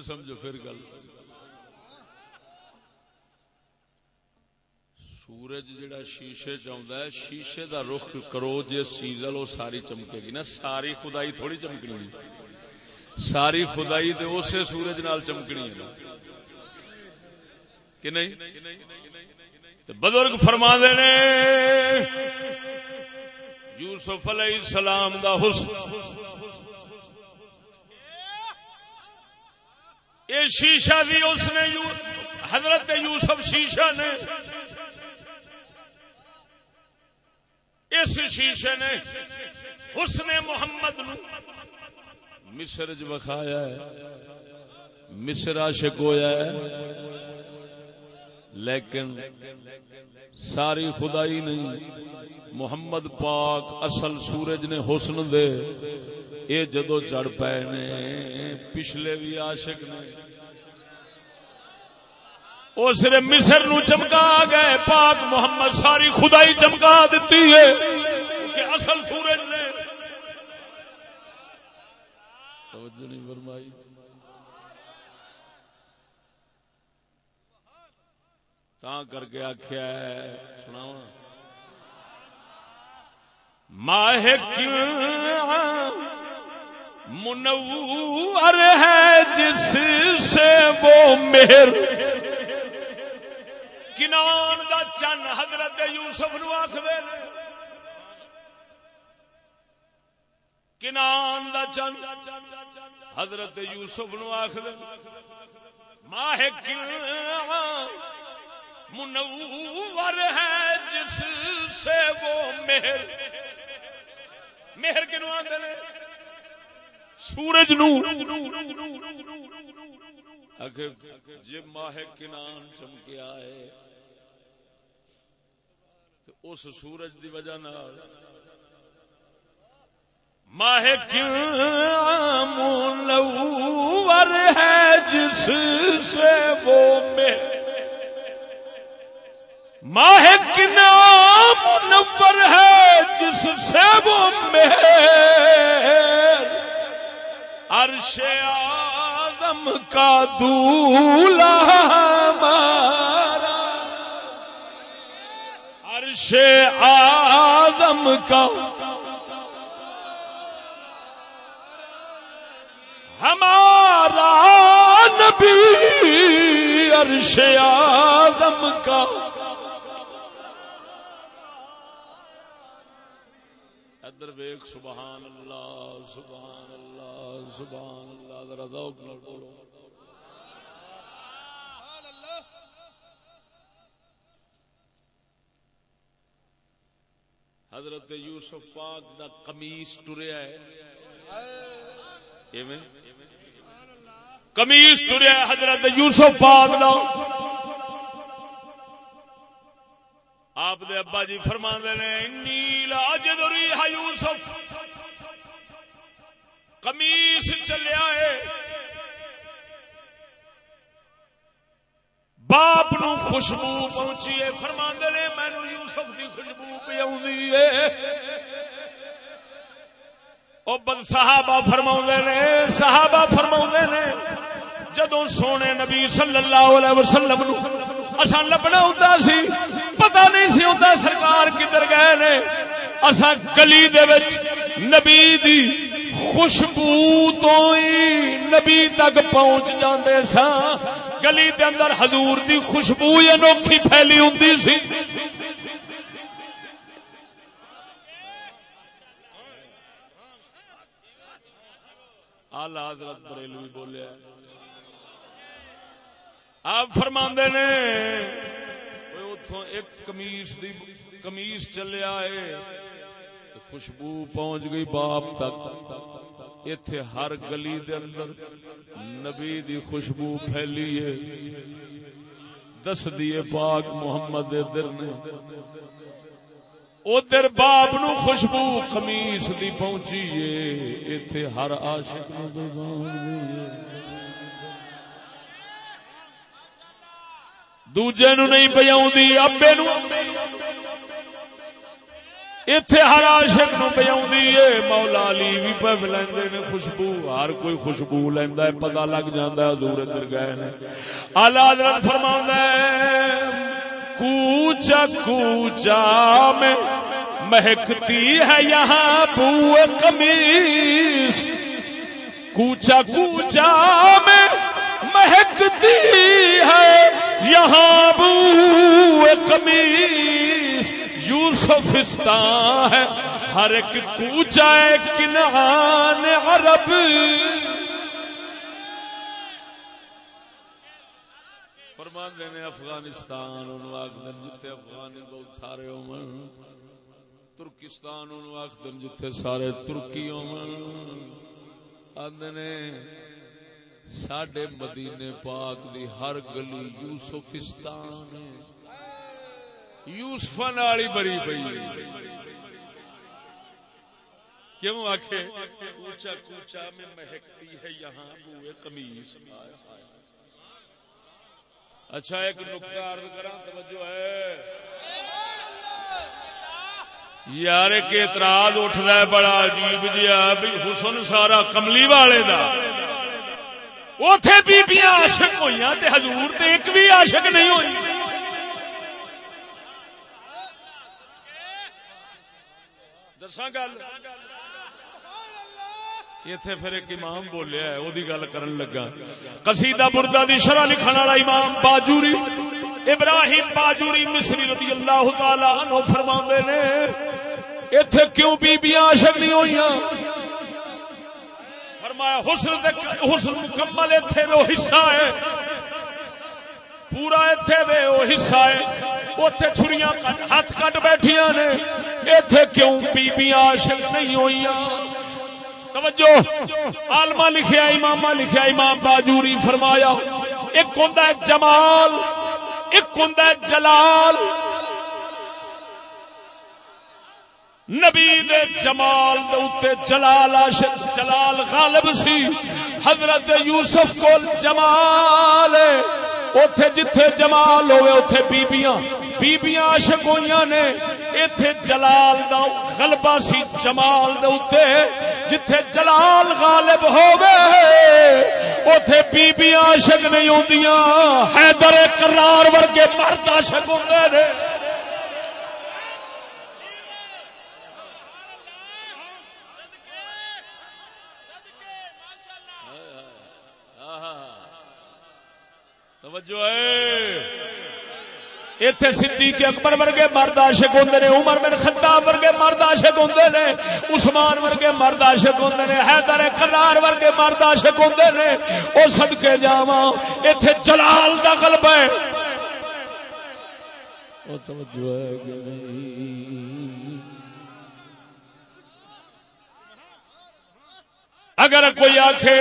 Speaker 1: سمجھو سمجھو پھر گل۔ سورج جڑا شیشے چاہتا ہے، شیشے دا رخ کرو جی سیزل وہ ساری چمکے گی نا۔ ساری خدائی تھوڑی چمکنی ساری خدائی تو اسے سورج نال چمکنی ہے۔ کہ نہیں؟ بزرگ فرما دے یوسف علیہ السلام دا حسن۔ یہ شیشہ بھی اس نے یو حضرت یوسف شیشہ نے اس شیشے نے حسن محمد نو مصر چ بخایا ہے، مصر عاشق ہویا ہے۔ لیکن ساری خدائی نہیں، محمد پاک اصل سورج نے حسن دے۔ اے جدو چڑھ پے نے، پچھلے بھی عاشق نے۔ وہ صرف مصر نو چمکا گئے، پاک محمد ساری خدائی چمکا دیتی ہے کہ اصل سورج نے۔ توجہ نہیں فرمائی۔ تا کر کے آخیا سنا ماہ منور ہے جس سے وہ مہر کنان دا چن حضرت یوسف نو آخر کنان دا چن حضرت یوسف نو آخر ماہ منور ہے جس سے وہ مہر مہر کنو آدھے سورج نو جی ماہ کنان چمکیا ہے تو اس سورج دی وجہ نال ماہ منور ہے جس سے وہ میں ماہ منور ہے، جس سے وہ مہر۔ عرش آزم کا دولا ہمارا۔ عرش آزم کا۔ ہمارا نبی عرش آزم کا۔ ادر ویک سبحان اللہ سبحان اللہ سبحان اللہ، ذرا ذوق نال بولو۔ حضرت یوسف پاک دا قمیص ٹریا ہے۔ ایویں۔ قمیص ٹریا حضرت یوسف پاک دا۔ آپ دے ابا جی فرما نے نیلا جدری یوسف. چلیا ہے۔ باپ نو خوشبو پہنچی ہے۔ فرما نے، مینو یوسف کی خوشبو پہ آ بد صحابہ فرما نے، صحابہ فرما نے جدو سونے نبی صلی اللہ علیہ وسلم نو اصا لبنا ہوں سی پتا نہیں سی ہوتا سرکار کدھر گئے نے۔ اصا گلی دے وچ نبی دی خوشبو تو ہی نبی تک پہنچ جاندے سا گلی دے اندر حضور دی خوشبو انوکھی پھیلی ہوں سی۔ آلہ حضرت بریلوی بولیا آپ فرما نے اتوں ایک کمیس دی کمیس چلیا ہے خوشبو پہنچ گئی باپ تک۔ اتے ہر گلی دے اندر نبی دی خوشبو پھیلی ہے۔ دس دیے پاک محمد در نے۔ ادھر باپ نو خوشبو کمیس دی پہنچی ہے۔ اتے ہر عاشق نو دوجے نو نہیں پی ابے نو۔ اتے ہر عاشق نو پی مولا علی بھی پہ لیندے نے خوشبو، ہر کوئی خوشبو لیندا ہے، پتہ لگ جاندا ہے، حضور ادھر گئے نے۔ اعلی حضرت فرماندا ہے، کوچا کوچا میں مہکتی ہے یہاں بو قمیص۔ کوچا کوچا میں مہکتی یہاں بو قمیص یوسفستان ہے۔ ہر ایک کوچا کنان عرب۔ فرمان دینے افغانستان، انہوں آخدن جتے افغانی بہت سارے ہومن ترکستان، انہوں آخدن جتے سارے ترکی ہومن آدھنے ساڈے مدینے پاک دی ہر گلی یوسفستان یوسف والی بری پی کیوں آخے کوچا کوچا میں مہکتی ہے یہاں بوئے قمیص۔ اچھا ایک نقطہ عرض کرا توجہ ہے۔ یار، ایک اعتراض اٹھتا ہے، بڑا عجیب جہا، بھی حسن سارا کملی والے دا۔ اتے بیبیاں عاشق ہوئی تے حضور تے ایک بھی عاشق نہیں ہوئی۔ دساں گل۔ اتے پھر ایک امام بولیا ہے وہی گل کرن لگا۔ قصیدہ بردا دی شرح لکھن والا امام باجوری، ابراہیم باجوری مصری رضی اللہ تعالی عنہ فرماندے نے، ایتھے کیوں بیبییاں عاشق نہیں ہوئیاں؟ فرمایا، حسن حسن مکمل ایتھے وہ حصہ ہے۔ پورا ایتھے وے وہ حصہ ہے۔ اوتھے چھریاں ہاتھ کٹ بیٹھیاں نے۔ ایتھے کیوں بیبییاں عاشق نہیں ہوئیاں؟ توجہ۔ آلما لکھیا امام لکھیا، امام باجوری فرمایا، ایک ہوں جمال، ایک ہوں جلال۔ نبی دے جمال دے اتے جلال عاشق، جلال غالب سی۔ حضرت یوسف کو جمال اتے جتھے جمال ہوئے اتے بیبیاں بیبیاں عاشق ہوئی نے۔ اتے جلال دا غلبہ سی، جمال دے اتے جتھے جلال غالب ہوئے اتے بیبیاں عاشق نہیں ہوندیاں۔ حیدر کرار ورگے مرد عاشق ہوندے نے۔ توجہ اتے صدیق اکبر ورگے مرد عاشق ہوندے نے، عمر بن خطاب ورگے مرد عاشق ہوندے نے، عثمان ورگے مرد عاشق ہوندے نے، حیدر کرار ورگے مرد عاشق ہوندے نے۔ او صدکے جاواں، ایتھے جلال دا غلبہ ہے۔ او توجہ ہے کہ اگر کوئی آکھے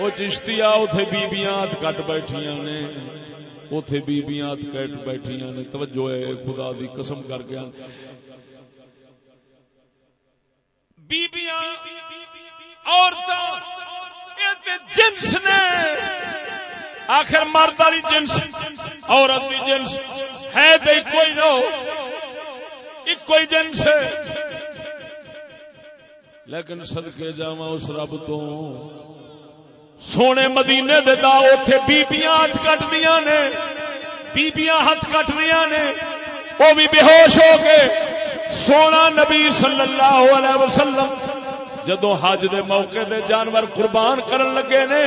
Speaker 1: وہ چشتی اتے بیبیاں کٹ بیٹھیاں نے اتے بیبیاں کٹ بیٹھیاں نے۔ توجہ ہے، خدا دی قسم کر کے۔ بیبیاں جنس نے۔ آخر مرد والی جنس، عورت کی جنس۔ ہے تو کوئی نہ ایک ہی جنس لیکن سدکے جا اس رب تو۔ سونے مدینے دے دا اوتھے بیبیاں ہاتھ کٹ دیا نے، بیبیاں ہاتھ کٹ دیا نے، وہ بھی بے ہوش ہو کے سونا نبی صلی اللہ علیہ وسلم جدو حج دے موقع دے جانور قربان کرن لگے نے،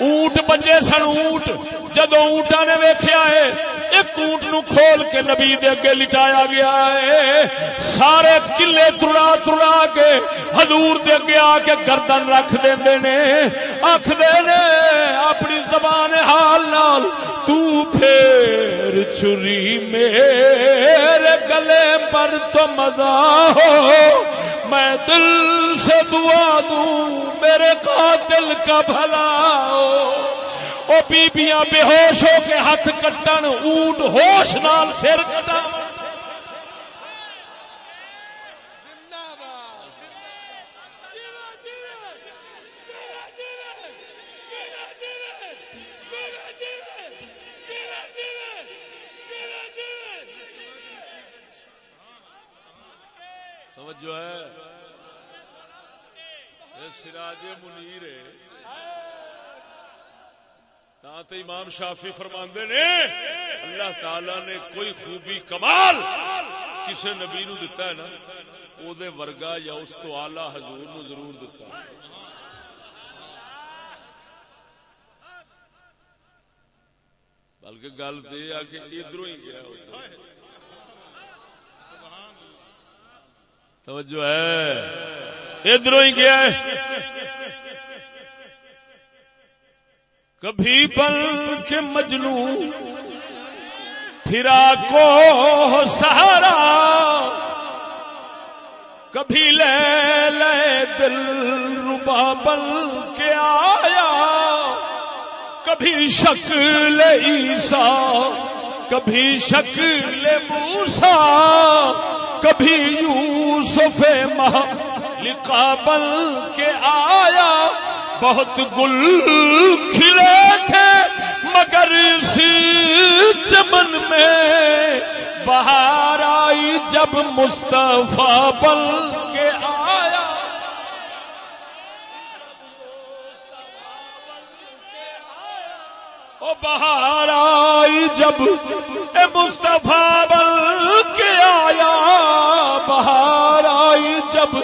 Speaker 1: اونٹ بجے سن اونٹ جدو اونٹا نے ویکھیا ہے ایک اونٹ نو کھول کے نبی دے اگے لٹایا گیا ہے۔ سارے کلے ترا ترا کے حضور دے اگے آ کے گردن رکھ دے نے۔ آخ دے نے، اپنی زبان حال نال، تو پھر چھری میرے گلے پر تو مزہ ہو۔ میں دل سے دعا دوں، میرے قاتل کا بھلا ہو۔ وہ بیبیاں بے ہوش ہو کے ہاتھ کٹن، اونٹ ہوش نال سر کٹا توجہ ہے۔ سراج منیر ہے۔ تو امام شافی فرماندے نے، اللہ تعالی نے کوئی خوبی کمال کسی نبی نو دتا ہے نا، او دے ورگا یا اس تو آلہ حضور نو ضرور دتا ہے۔ بلکہ گل تو یہ کہ ادھر ہی گیا توجہ ہے۔ ادھر ہی گیا ہے۔ کبھی بل کے مجنو پھرا کو سہارا، کبھی لے لے دل ربا بل کے آیا، کبھی شکل عیسا کبھی شکل موسا کبھی یوسف مہ لکھا بل کے آیا۔ بہت گل کھلے تھے، مگر اسی چمن میں بہار آئی جب مصطفیٰ بل کے آیا۔ او بہار آئی جب مصطفیٰ بل کے آیا۔ بہار آئی جب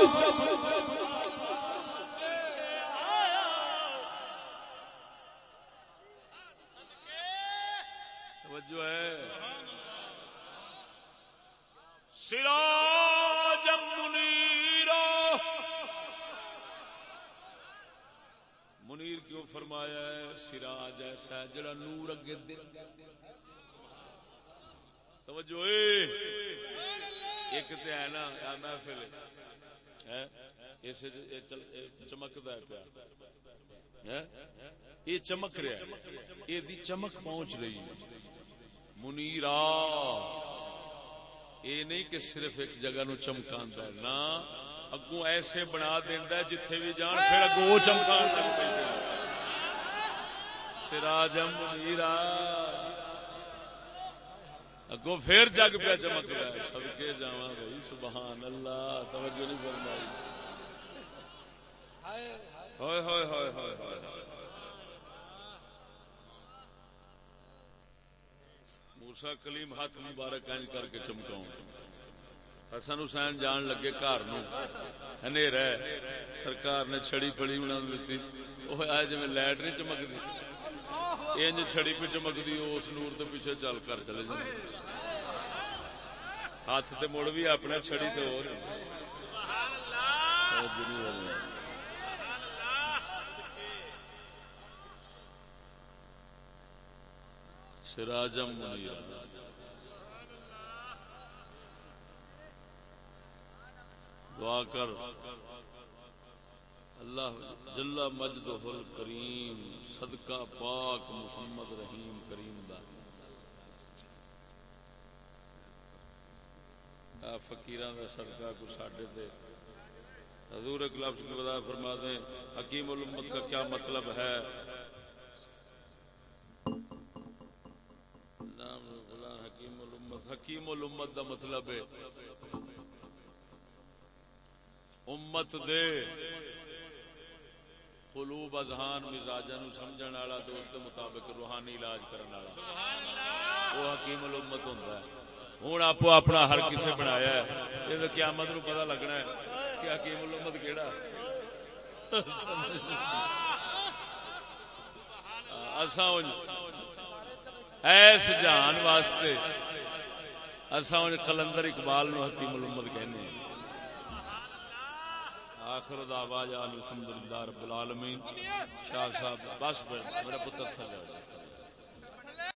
Speaker 1: فرمایا ہے سراج ایسا ہے جڑا نور اگے دل توجہ ایک تے ہے نا محفل چمکتا ہے پیا۔ یہ چمک رہا یہ دی چمک پہنچ رہی ہے۔ منیرا۔ یہ نہیں کہ صرف ایک جگہ نو چمکا ہے نا اگو ایسے بنا دینا جتھے بھی جان، پھر اگو وہ چمکا سراجم منیرا۔ اگو پھر جگ پہ چمک رہا ہے۔ سدکے جا بھائی، سبحان اللہ، توجہ نہیں فرمائی۔ ہوئے ہوئے ہوئے ہوئے ہوئے موسا کلیم ہاتھ مبارک اینج کر کے چمکاؤں حسن حسین جان لگے گھر نو سرکار نے چھڑی پڑی انہوں دیتی وہ آئے جی لائٹ نہیں چمکتی انج چھڑی پہ چمکتی اس نور تو پیچھے چل کر چلے جائے ہاتھ تے مڑ بھی اپنا چھڑی سے ہو سراجم منیر۔ دعا کر۔ اللہ جل مجد کریم صدقہ پاک محمد رحیم کریم دا۔ فقیران کا صدقہ کو ساڈے دے حضور ایک لفظ کی بتا فرما دیں حکیم الامت کا کیا مطلب ہے؟ حکیم الامت دا مطلب ہے۔ امت دے قلوب اذہان مزاجا نو سمجھن والا تے اس دے مطابق روحانی علاج کرن والا۔ وہ حکیم الامت ہوندا ہے۔ ہن آپ اپنا ہر کسے بنایا ہے۔ تے قیامت نو پتہ لگنا ہے کہ حکیم الامت کیڑا اساں ایس جہان واسطے اساں کلندر اقبال نو حکیم الامت کہنے ہیں۔ آخر دعوانا الحمدللہ رب العالمین۔ شاہ صاحب، بس میرا پتر تھا